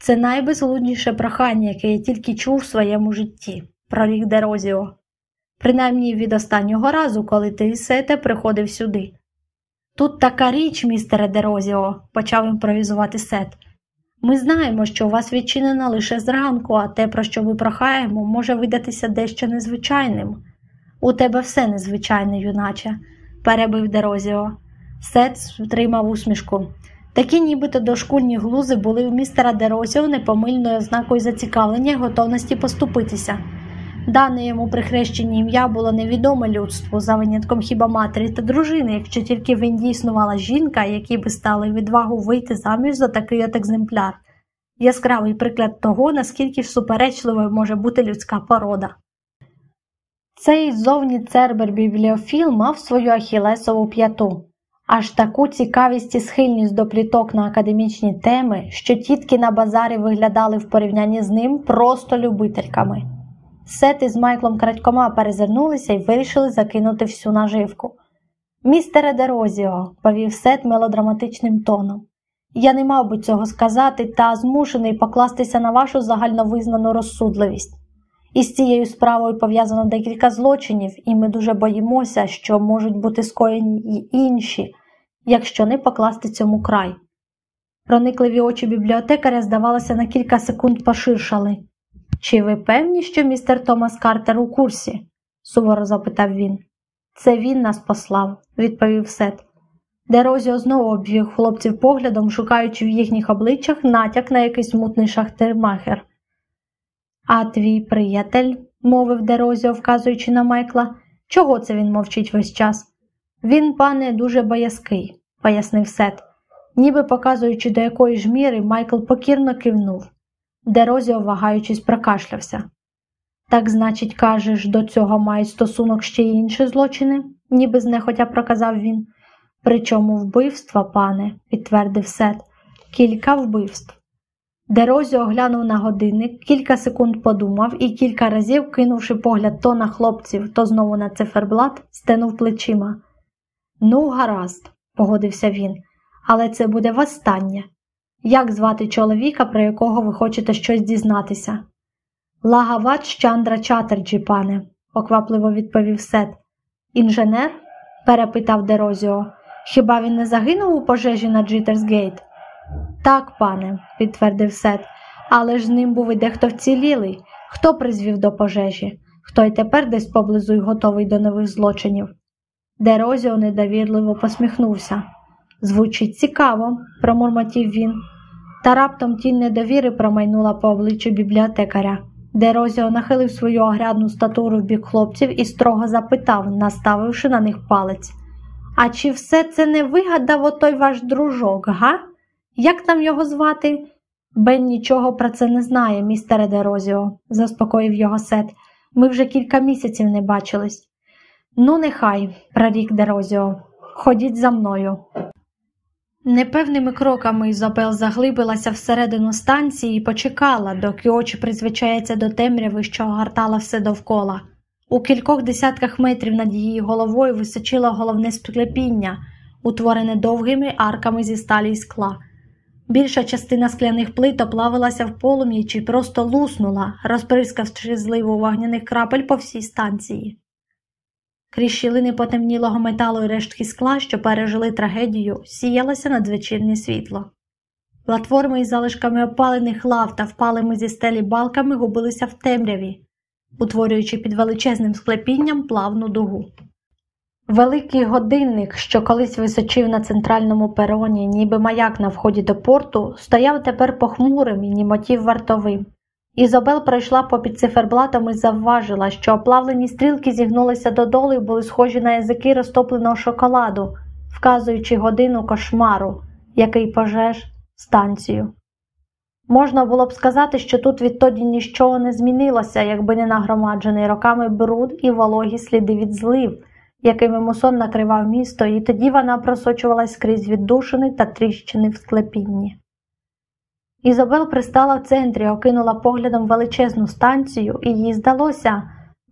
Це найбезглудніше прохання, яке я тільки чув в своєму житті, прорік Дерозіо. Принаймні від останнього разу, коли ти, Сете, приходив сюди. Тут така річ, містере Дерозіо, почав імпровізувати Сет. Ми знаємо, що у вас відчинено лише зранку, а те, про що ми прохаємо, може видатися дещо незвичайним. У тебе все незвичайне, юначе, перебив Дерозіо. Сет втримав усмішку. Такі нібито дошкульні глузи були у містера Дерозіо непомильною ознакою зацікавлення і готовності поступитися. Дане йому прихрещені ім'я було невідоме людству, за винятком хіба матері та дружини, якщо тільки в Індії існувала жінка, якій би стали відвагу вийти заміж за такий от екземпляр. Яскравий приклад того, наскільки ж суперечливою може бути людська порода. Цей зовні цербер бібліофіл мав свою ахілесову п'яту, аж таку цікавість і схильність до пліток на академічні теми, що тітки на базарі виглядали в порівнянні з ним просто любительками. Сет із Майклом крадькома перезирнулися і вирішили закинути всю наживку. Містере Дерозіо, повів Сет мелодраматичним тоном. Я не мав би цього сказати, та змушений покластися на вашу загальновизнану розсудливість. Із цією справою пов'язано декілька злочинів, і ми дуже боїмося, що можуть бути скоєні й інші, якщо не покласти цьому край. Проникливі очі бібліотекаря, здавалося, на кілька секунд поширшали. Чи ви певні, що містер Томас Картер у курсі? суворо запитав він. Це він нас послав, відповів Сет. Дерозіо знову обвів хлопців поглядом, шукаючи в їхніх обличчях натяк на якийсь мутний шахтермахер. А твій приятель, мовив Дерозіо, вказуючи на Майкла, чого це він мовчить весь час? Він, пане, дуже боязкий, пояснив Сет. Ніби показуючи, до якої ж міри, Майкл покірно кивнув. Дерозіо, вагаючись, прокашлявся. Так, значить, кажеш, до цього мають стосунок ще й інші злочини, ніби знехотя проказав він. Причому вбивства, пане, підтвердив Сет, кілька вбивств. Дерозіо глянув на годинник, кілька секунд подумав і кілька разів, кинувши погляд то на хлопців, то знову на циферблат, стенув плечима. Ну, гаразд, погодився він, але це буде востаннє. Як звати чоловіка, про якого ви хочете щось дізнатися? Лагавач Чандра Чатерджі, пане, поквапливо відповів Сет. Інженер? перепитав Дерозіо. Хіба він не загинув у пожежі на Джитерсгейт? Так, пане, підтвердив Сет, але ж з ним був і дехто вцілілий. Хто призвів до пожежі? Хто й тепер десь поблизу й готовий до нових злочинів? Дерозіо недовірливо посміхнувся. Звучить цікаво, промурмотів він. Та раптом тінь недовіри промайнула по обличчю бібліотекаря. Дерозіо нахилив свою огрядну статуру в бік хлопців і строго запитав, наставивши на них палець. А чи все це не вигадав отой ваш дружок, га? Як там його звати? Бен нічого про це не знає, містере Дерозіо, заспокоїв його сет. Ми вже кілька місяців не бачились. Ну, нехай, прорік Дерозіо, ходіть за мною. Непевними кроками Ізабел заглибилася всередину станції і почекала, доки очі призвичаються до темряви, що огортала все довкола. У кількох десятках метрів над її головою височило головне склепіння, утворене довгими арками зі сталі й скла. Більша частина скляних плит оплавилася в полум'ї чи просто луснула, розприскавши зливу вогняних крапель по всій станції. Крізь щілини потемнілого металу і рештки скла, що пережили трагедію, сіялося надзвичірне світло. Платформи із залишками опалених лав та впалими зі стелі балками губилися в темряві, утворюючи під величезним склепінням плавну дугу. Великий годинник, що колись височив на центральному пероні, ніби маяк на вході до порту, стояв тепер похмурим і німотів вартовим. Ізобел пройшла попід циферблатом і завважила, що оплавлені стрілки зігнулися додолу і були схожі на язики розтопленого шоколаду, вказуючи годину кошмару, який пожеж станцію. Можна було б сказати, що тут відтоді нічого не змінилося, якби не нагромаджений роками бруд і вологі сліди від злив, якими мусон накривав місто, і тоді вона просочувалась крізь віддушини та тріщини в склепінні. Ізобел пристала в центрі, окинула поглядом величезну станцію, і їй здалося,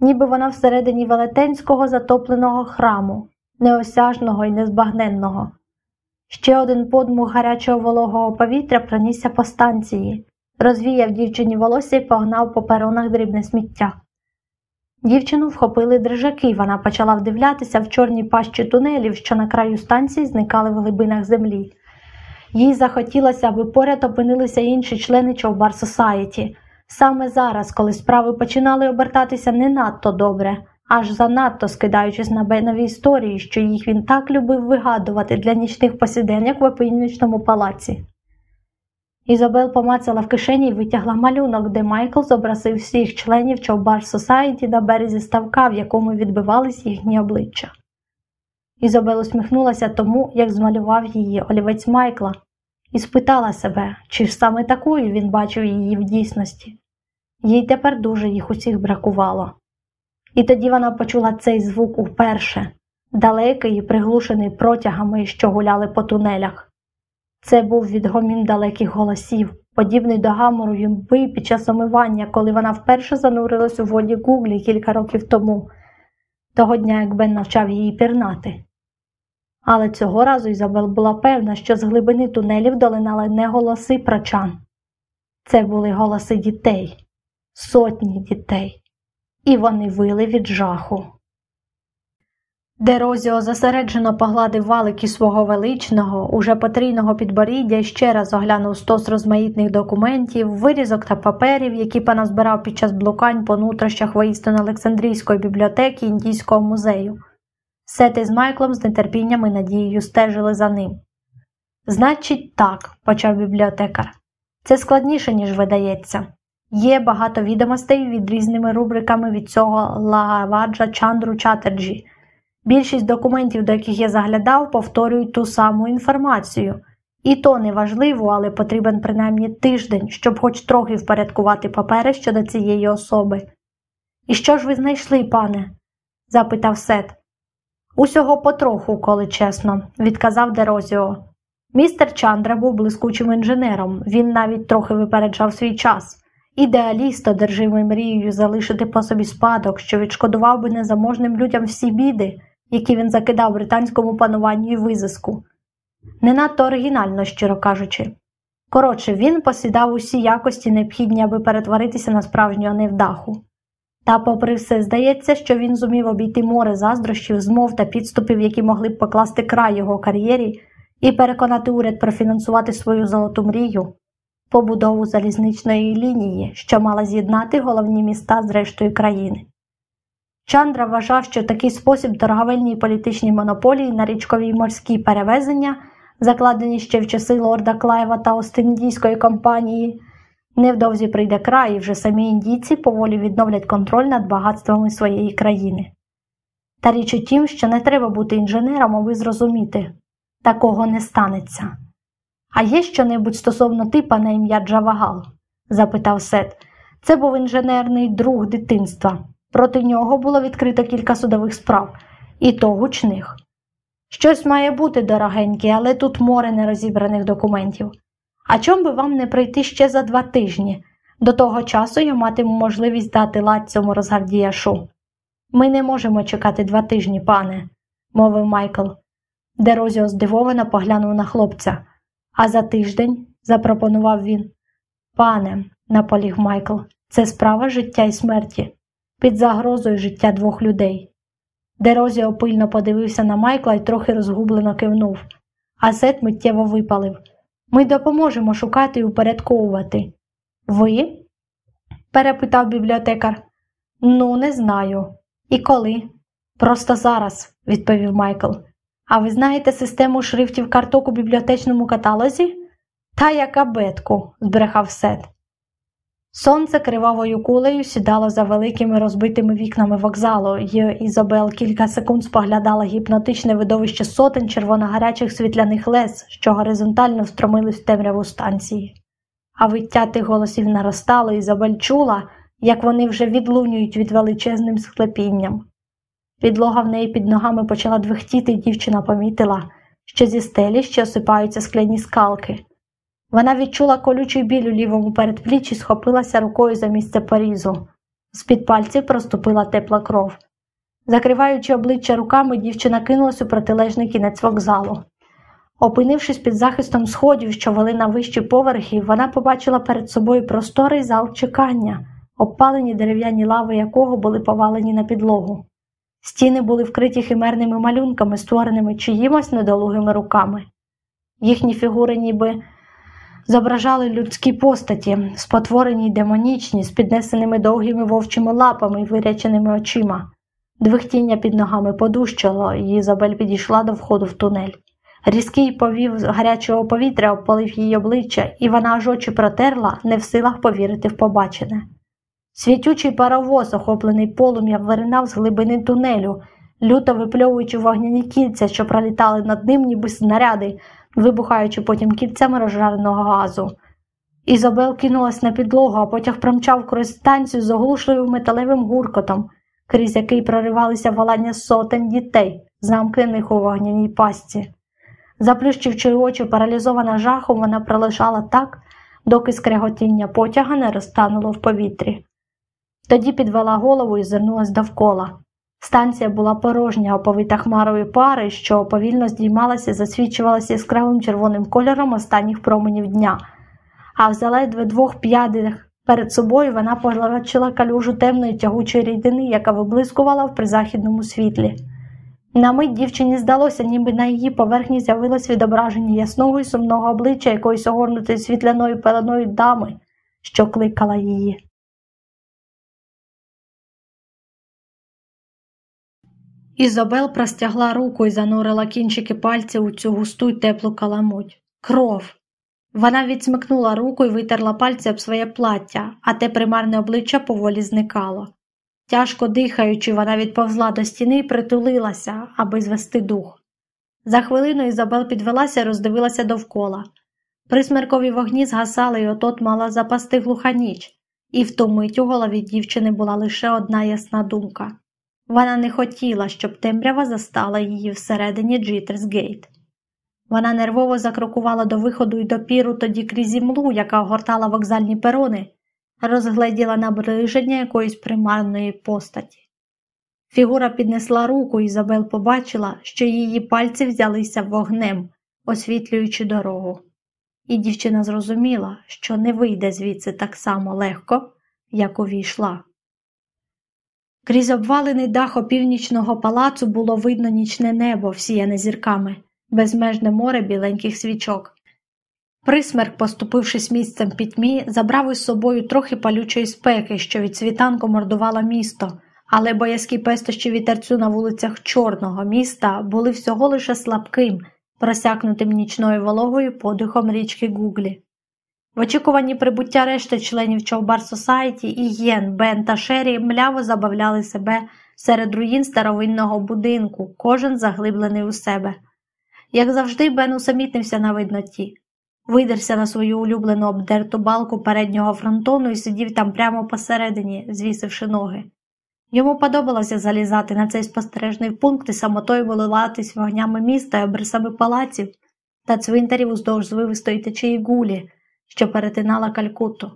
ніби вона всередині велетенського затопленого храму, неосяжного і незбагненного. Ще один подмух гарячого вологого повітря пронісся по станції, розвіяв дівчині волосся і погнав по перонах дрібне сміття. Дівчину вхопили дрижаки, вона почала вдивлятися в чорні пащі тунелів, що на краю станції зникали в глибинах землі. Їй захотілося, аби поряд опинилися інші члени Човбар Сосаєті. Саме зараз, коли справи починали обертатися не надто добре, аж занадто скидаючись на бенові історії, що їх він так любив вигадувати для нічних посіденьок в опинічному палаці. Ізабел помацала в кишені і витягла малюнок, де Майкл зобразив всіх членів Човбар Сосаєті на березі ставка, в якому відбивались їхні обличчя. Ізабел усміхнулася тому, як змалював її олівець Майкла, і спитала себе, чи ж саме такою він бачив її в дійсності. Їй тепер дуже їх усіх бракувало. І тоді вона почула цей звук уперше, далекий і приглушений протягами, що гуляли по тунелях. Це був відгомін далеких голосів, подібний до гамору юмби під час омивання, коли вона вперше занурилась у воді Гуглі кілька років тому, того дня, як Бен навчав її пірнати. Але цього разу Ізабел була певна, що з глибини тунелів долинали не голоси прочан. Це були голоси дітей, сотні дітей, і вони вили від жаху. Дерозіо зосереджено погладив валики свого величного, уже потрійного підборіддя і ще раз оглянув стос розмаїтних документів, вирізок та паперів, які поназбирав під час блукань по нутрощах воістину Александрійської бібліотеки Індійського музею. Сет із Майклом з нетерпінням і надією стежили за ним. Значить, так, почав бібліотекар. Це складніше, ніж видається. Є багато відомостей під різними рубриками про цього Лагаваджа Чандру Чатерджі. Більшість документів, до яких я заглядав, повторюють ту саму інформацію. І то не важливо, але потрібен принаймні тиждень, щоб хоч трохи впорядкувати папери щодо цієї особи. І що ж ви знайшли, пане? запитав Сет. Усього потроху, коли чесно, відказав Дерозіо. Містер Чандра був блискучим інженером, він навіть трохи випереджав свій час. Ідеаліст, одержимий мрією залишити по собі спадок, що відшкодував би незаможним людям всі біди, які він закидав британському пануванню і визиску. Не надто оригінально, щиро кажучи. Коротше, він посідав усі якості, необхідні, аби перетворитися на справжнього невдаху. Та, попри все, здається, що він зумів обійти море заздрощів, змов та підступів, які могли б покласти край його кар'єрі, і переконати уряд профінансувати свою золоту мрію, побудову залізничної лінії, що мала з'єднати головні міста з рештою країни. Чандра вважав, що такий спосіб торговельні і політичні монополії на річкові й морські перевезення, закладені ще в часи лорда Клайва та Остіндійської компанії, невдовзі прийде край, і вже самі індійці поволі відновлять контроль над багатствами своєї країни. Та річ у тім, що не треба бути інженером, аби зрозуміти такого не станеться. А є щонебудь стосовно типа на ім'я Джавагал? запитав Сет. Це був інженерний друг дитинства. Проти нього було відкрито кілька судових справ, і то гучних. Щось має бути дорогеньке, але тут море нерозібраних документів. А чом би вам не прийти ще за два тижні? До того часу я матиму можливість дати лад цьому розгардіяшу. Ми не можемо чекати два тижні, пане, мовив Майкл. Дерозіо здивовано поглянув на хлопця. А за тиждень, запропонував він. Пане, наполіг Майкл, це справа життя і смерті, під загрозою життя двох людей. Дерозіо пильно подивився на Майкла і трохи розгублено кивнув, а Сет миттєво випалив. Ми допоможемо шукати і упорядковувати. Ви? перепитав бібліотекар. Ну, не знаю. І коли? Просто зараз, відповів Майкл. А ви знаєте систему шрифтів карток у бібліотечному каталозі? Та яка бетку, збрехав Сет. Сонце кривавою кулею сідало за великими розбитими вікнами вокзалу, і Ізобел кілька секунд споглядала гіпнотичне видовище сотень червоногарячих світляних лес, що горизонтально встромились в темряву станції. А виття тих голосів наростало, Ізобель чула, як вони вже відлунюють від величезним склепінням. Підлога в неї під ногами почала двихтіти, і дівчина помітила, що зі стелі ще осипаються скляні скалки. Вона відчула колючий біль у лівому передпліччі і схопилася рукою за місце порізу. З під пальців проступила тепла кров. Закриваючи обличчя руками, дівчина кинулась у протилежний кінець вокзалу. Опинившись під захистом сходів, що вели на вищі поверхи, вона побачила перед собою просторий зал чекання, обпалені дерев'яні лави якого були повалені на підлогу. Стіни були вкриті химерними малюнками, створеними чиїмось недолугими руками. Їхні фігури ніби зображали людські постаті, спотворені й демонічні, з піднесеними довгими вовчими лапами і виряченими очима. Двихтіння під ногами подущало, і Ізабель підійшла до входу в тунель. Різкий повів гарячого повітря обпалив її обличчя, і вона аж очі протерла, не в силах повірити в побачене. Світючий паровоз, охоплений полум'я, виринав з глибини тунелю, люто випльовуючи вогняні кільця, що пролітали над ним, ніби снаряди, вибухаючи потім кільцями розжареного газу. Ізобел кинулась на підлогу, а потяг промчав крізь станцію з оглушливим металевим гуркотом, крізь який проривалися волання сотень дітей, замкнених у вогняній пастці. Заплющивши очі, паралізована жахом, вона пролежала так, доки скреготіння потяга не розтануло в повітрі. Тоді підвела голову і звернулась довкола. Станція була порожня, оповита хмарою пари, що повільно здіймалася засвічувалася яскравим червоним кольором останніх променів дня, а в заледве двох п'ядих перед собою вона побачила калюжу темної тягучої рідини, яка виблискувала в призахідному світлі. На мить дівчині здалося, ніби на її поверхні з'явилось відображення ясного і сумного обличчя якоїсь огорнутої світляною пеленою дами, що кликала її. Ізобел простягла руку і занурила кінчики пальців у цю густу й теплу каламуть. Кров. Вона відсмикнула руку і витерла пальці об своє плаття, а те примарне обличчя поволі зникало. Тяжко дихаючи, вона відповзла до стіни і притулилася, аби звести дух. За хвилину Ізабел підвелася і роздивилася довкола. Присмеркові вогні згасали і отот мала запасти глуха ніч, і в ту мить у голові дівчини була лише одна ясна думка. Вона не хотіла, щоб темрява застала її всередині Джитерсгейт. Вона нервово закрокувала до виходу і допіру тоді крізь імлу, яка огортала вокзальні перони, розгледіла наближення якоїсь примарної постаті. Фігура піднесла руку, Ізабел побачила, що її пальці взялися вогнем, освітлюючи дорогу. І дівчина зрозуміла, що не вийде звідси так само легко, як увійшла. Крізь обвалений дах опівнічного палацу було видно нічне небо, всіяне зірками, безмежне море біленьких свічок. Присмерк, поступившись місцем пітьмі, забрав із собою трохи палючої спеки, що від світанку мордувала місто, але боязкі пестощі вітерцю на вулицях Чорного міста були всього лише слабким, просякнутим нічною вологою подихом річки Гуглі. В очікуванні прибуття решти членів Човбар Сосайті і Єн, Бен та Шері мляво забавляли себе серед руїн старовинного будинку, кожен заглиблений у себе. Як завжди, Бен усамітнився на видноті, видерся на свою улюблену обдерту балку переднього фронтону і сидів там прямо посередині, звісивши ноги. Йому подобалося залізати на цей спостережний пункт і самотою виливатись вогнями міста і обрисами палаців та цвинтарів уздовж звивистої течії гулі що перетинала Калькутту.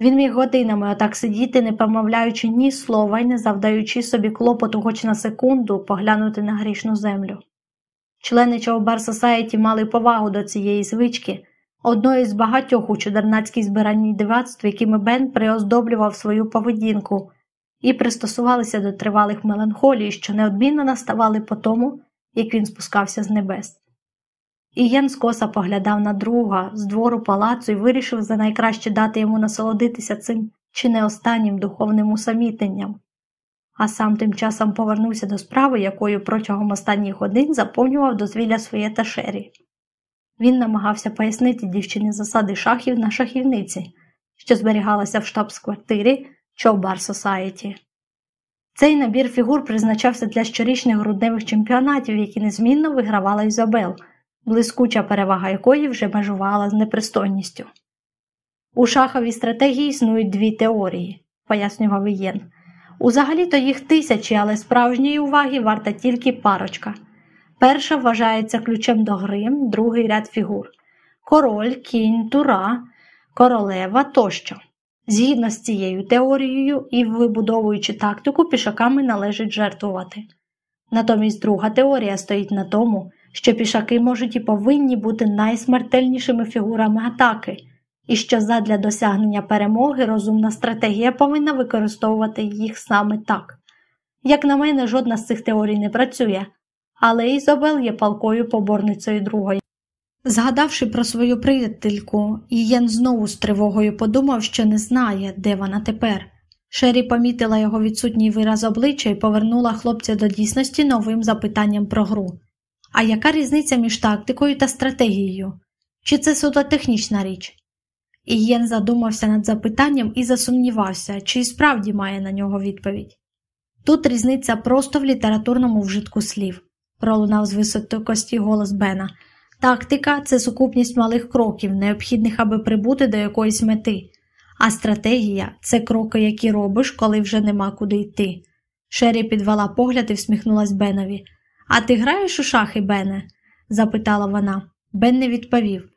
Він міг годинами отак сидіти, не промовляючи ні слова й не завдаючи собі клопоту хоч на секунду поглянути на грішну землю. Члени Чоубар Сосаєті мали повагу до цієї звички, одної з багатьох у чудернацькій збиранні дивацтв, якими Бен приоздоблював свою поведінку, і пристосувалися до тривалих меланхолій, що неодмінно наставали по тому, як він спускався з небес. І Єн скоса поглядав на друга з двору палацу і вирішив за найкраще дати йому насолодитися цим чи не останнім духовним усамітненням, а сам тим часом повернувся до справи, якою протягом останніх годин заповнював дозвілля своє ташері. Він намагався пояснити дівчині засади шахів на шахівниці, що зберігалася в штаб-квартирі Чоубар Сосаєті. Цей набір фігур призначався для щорічних грудневих чемпіонатів, які незмінно вигравала Ізабел, блискуча перевага якої вже межувала з непристойністю. У шаховій стратегії існують дві теорії, пояснював Ієн. Узагалі то їх тисячі, але справжньої уваги варта тільки парочка. Перша вважається ключем до гри, другий ряд фігур король, кінь, тура, королева тощо. Згідно з цією теорією і вибудовуючи тактику, пішаками належить жертвувати. Натомість друга теорія стоїть на тому, що пішаки можуть і повинні бути найсмертельнішими фігурами атаки, і що задля досягнення перемоги розумна стратегія повинна використовувати їх саме так. Як на мене, жодна з цих теорій не працює, але Ізобел є палкою поборницею другої. Згадавши про свою приятельку, Ієн знову з тривогою подумав, що не знає, де вона тепер. Шері помітила його відсутній вираз обличчя і повернула хлопця до дійсності новим запитанням про гру. А яка різниця між тактикою та стратегією? Чи це суто технічна річ? Ієн задумався над запитанням і засумнівався, чи справді має на нього відповідь. Тут різниця просто в літературному вжитку слів, пролунав з високості голос Бена. Тактика це сукупність малих кроків, необхідних, аби прибути до якоїсь мети, а стратегія це кроки, які робиш, коли вже нема куди йти. Шері підвела погляд і всміхнулась Бенові. А ти граєш у шахи, Бене? запитала вона. Бен не відповів.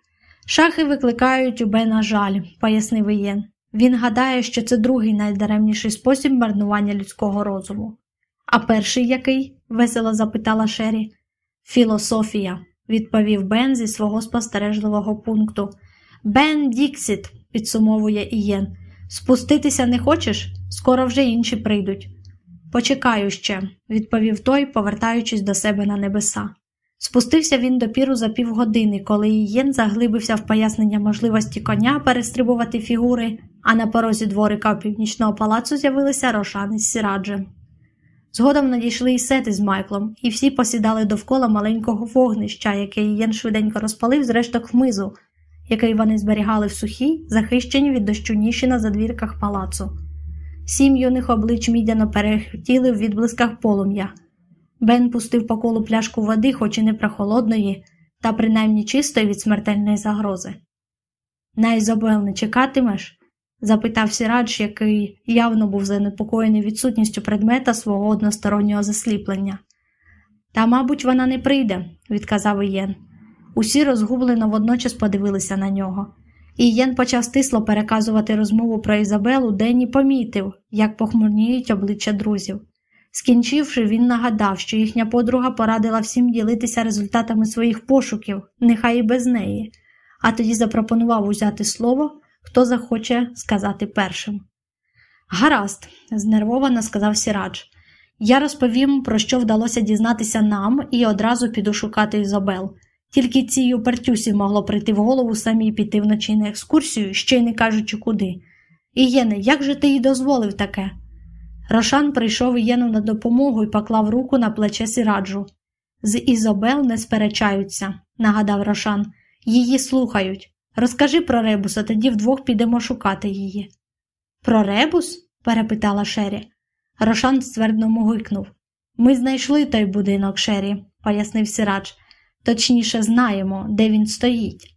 Шахи викликають у Бена жаль, пояснив Ієн. Він гадає, що це другий найдаремніший спосіб марнування людського розуму. А перший який? весело запитала Шері. Філософія, відповів Бен зі свого спостережливого пункту. Бен Діксіт, підсумовує Ієн. Спуститися не хочеш? Скоро вже інші прийдуть. Почекаю ще, відповів той, повертаючись до себе на небеса. Спустився він допіру за півгодини, коли Ієн заглибився в пояснення можливості коня перестрибувати фігури, а на порозі дворика північного палацу з'явилися Рошани з Сіраджем. Згодом надійшли і сети з Майклом, і всі посідали довкола маленького вогнища, яке Ієн швиденько розпалив з решток хмизу, який вони зберігали в сухій, захищені від дощу ніші на задвірках палацу. Сім юних облич мідяно перехтіли в відблисках полум'я. Бен пустив по колу пляшку води, хоч і не прохолодної, та принаймні чистої від смертельної загрози. На Ізобел не чекатимеш? запитав Сірадж, який явно був занепокоєний відсутністю предмета свого одностороннього засліплення. Та, мабуть, вона не прийде, відказав Ієн. Усі розгублено водночас подивилися на нього. Ієн почав стисло переказувати розмову про Ізобел, Денні помітив, як похмурніють обличчя друзів. Скінчивши, він нагадав, що їхня подруга порадила всім ділитися результатами своїх пошуків, нехай і без неї, а тоді запропонував узяти слово, хто захоче сказати першим. Гаразд, знервовано сказав Сірадж. Я розповім, про що вдалося дізнатися нам, і одразу піду шукати Ізабел. Тільки цій упертюсі могло прийти в голову самій піти вночі на екскурсію, ще й не кажучи куди. Ієне, як же ти їй дозволив таке? Рошан прийшов Ієну на допомогу і поклав руку на плече Сіраджу. З Ізобел не сперечаються, нагадав Рошан. Її слухають. Розкажи про ребус, а тоді вдвох підемо шукати її. Про ребус? перепитала Шері. Рошан ствердно мугикнув. Ми знайшли той будинок, Шері, пояснив Сірадж. Точніше, знаємо, де він стоїть.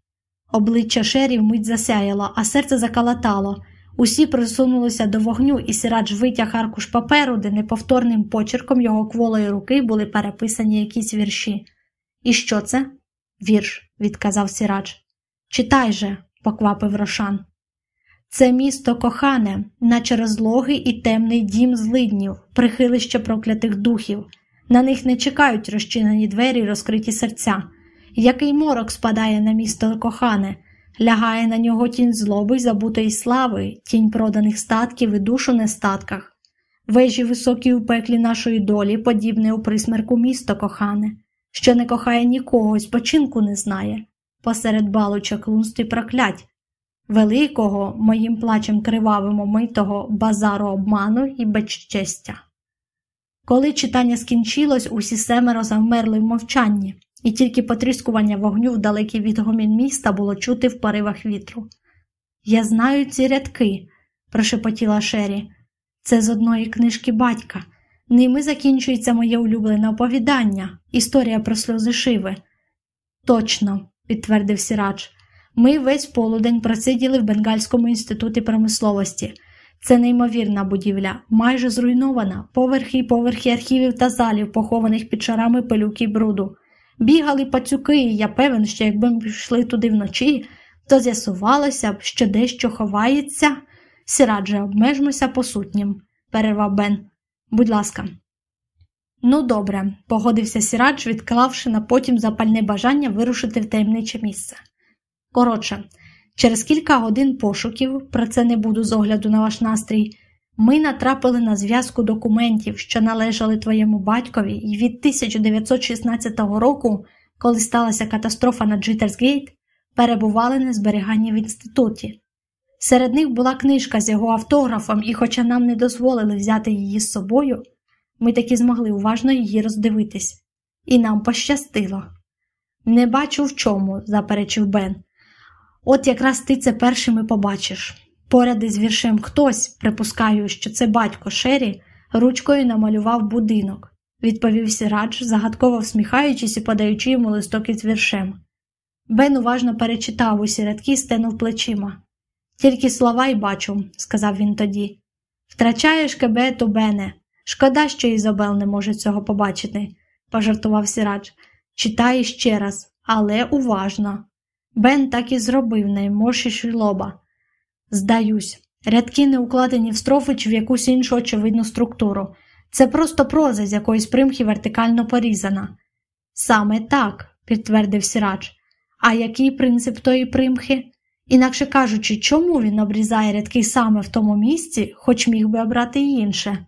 Обличчя Шері вмить засяяло, а серце закалатало. Усі присунулися до вогню, і Сірадж витяг аркуш паперу, де неповторним почерком його кволої руки були переписані якісь вірші. І що це? Вірш, відказав Сірадж. Читай же, поквапив Рошан. Це місто кохане, наче розлогий і темний дім злиднів, прихилище проклятих духів. На них не чекають розчинені двері й розкриті серця. Який морок спадає на місто кохане, лягає на нього тінь злоби й забутої слави, тінь проданих статків і душ у нестатках. Вежі високі у пеклі нашої долі, подібне у присмерку місто кохане, що не кохає нікого, спочинку не знає, посеред балу чаклунств і проклять, великого, моїм плачем кривавим омитого, базару обману і безчестя. Коли читання скінчилось, усі семеро завмерли в мовчанні, і тільки потріскування вогню в далекий відгомін міста було чути в поривах вітру. Я знаю ці рядки, прошепотіла Шері. Це з одної книжки батька. Ними закінчується моє улюблене оповідання, історія про сльози шиви. Точно, підтвердив Сірач. Ми весь полудень просиділи в Бенгальському інституті промисловості. Це неймовірна будівля, майже зруйнована, поверхи й поверхи архівів та залів, похованих під шарами пилюки бруду. Бігали пацюки, і я певен, що якби ми пішли туди вночі, то з'ясувалося б, що дещо ховається. Сірадже, обмежмося по сутнім, перервав Бен. Будь ласка. Ну, добре, погодився Сірадж, відклавши на потім запальне бажання вирушити в таємниче місце. Коротше, через кілька годин пошуків, про це не буду з огляду на ваш настрій, ми натрапили на зв'язку документів, що належали твоєму батькові, і від 1916 року, коли сталася катастрофа на Джитерсгейт, перебували на зберіганні в інституті. Серед них була книжка з його автографом, і, хоча нам не дозволили взяти її з собою, ми таки змогли уважно її роздивитись, і нам пощастило. Не бачу в чому, заперечив Бен. От якраз ти це першими побачиш. Поряд із віршем хтось, припускаю, що це батько Шері, ручкою намалював будинок, відповів Сірадж, загадково всміхаючись і подаючи йому листок із віршем. Бен уважно перечитав усі рядки, стенув плечима. Тільки слова й бачу, сказав він тоді. Втрачаєш кебе, то бене. Шкода, що Ізобел не може цього побачити, пожартував Сірадж. Читай ще раз, але уважно. Бен так і зробив, найморшіші лоба. Здаюсь, рядки не укладені в строфи чи в якусь іншу очевидну структуру. Це просто проза з якоїсь примхи вертикально порізана. Саме так, підтвердив Сірач. А який принцип тої примхи? Інакше кажучи, чому він обрізає рядки саме в тому місці, хоч міг би обрати й інше?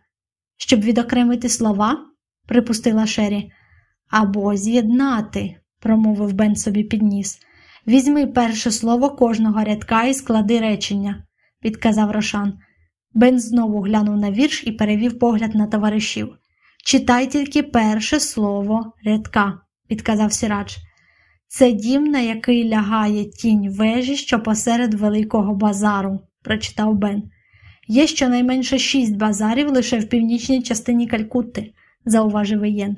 Щоб відокремити слова, припустила Шері. Або з'єднати, промовив Бен собі підніс. Візьми перше слово кожного рядка і склади речення, підказав Рошан. Бен знову глянув на вірш і перевів погляд на товаришів. Читай тільки перше слово рядка, підказав Сірадж. Це дім, на який лягає тінь вежі, що посеред великого базару, прочитав Бен. Є щонайменше шість базарів лише в північній частині Калькутти, зауважив Ієн.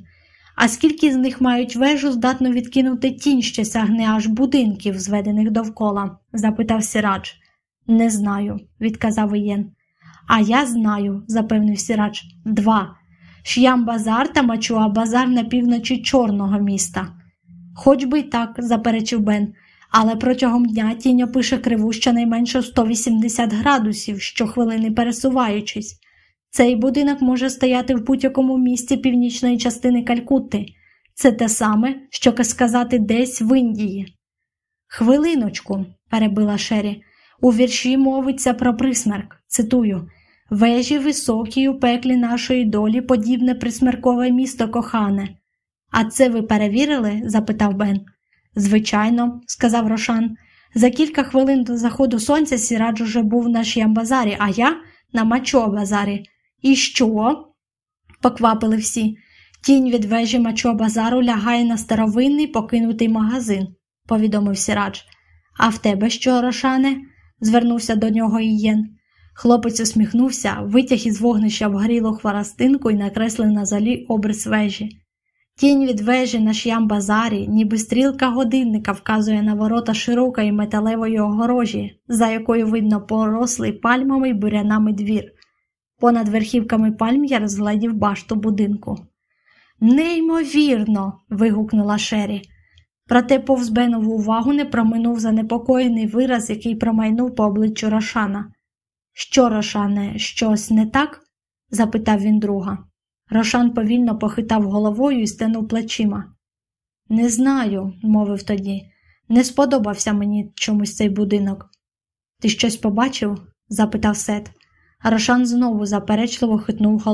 А скільки з них мають вежу, здатну відкинути тінь, що сягне аж будинків, зведених довкола? запитав Сірадж. Не знаю, відказав Ієн. А я знаю, запевнив Сірач. Два. Ш'ям базар та Мачуа базар на півночі чорного міста. Хоч би й так, заперечив Бен, але протягом дня тінь опише криву щонайменше 180 градусів, щохвилини пересуваючись. Цей будинок може стояти в будь-якому місці північної частини Калькутти. Це те саме, що сказати десь в Індії. Хвилиночку, перебила Шері, у вірші мовиться про присмерк. Цитую Вежі високі у пеклі нашої долі, подібне присмеркове місто кохане. А це ви перевірили? запитав Бен. Звичайно, сказав Рошан. За кілька хвилин до заходу сонця Сірадж уже був на Ш'ямбазарі, а я на Мачо базарі. І що? поквапили всі. Тінь від вежі Мачо базару лягає на старовинний покинутий магазин, повідомив Сірадж. А в тебе що, Рошане? звернувся до нього Ієн. Хлопець усміхнувся, витяг із вогнища вгорілу хворостинку і накреслив на залі обрис вежі. Тінь від вежі на ш'ям базарі, ніби стрілка годинника вказує на ворота широкої металевої огорожі, за якою видно порослий пальмами й бурянами двір. Понад верхівками пальм я розглядів башту будинку. Неймовірно. вигукнула Шері. Проте повз Бенову увагу не проминув занепокоєний вираз, який промайнув по обличчю Рошана. Що, Рошане, щось не так? запитав він друга. Рошан повільно похитав головою і стенув плечима. Не знаю, мовив тоді. Не сподобався мені чомусь цей будинок. Ти щось побачив? запитав Сет. Рошан знову заперечливо хитнув головою.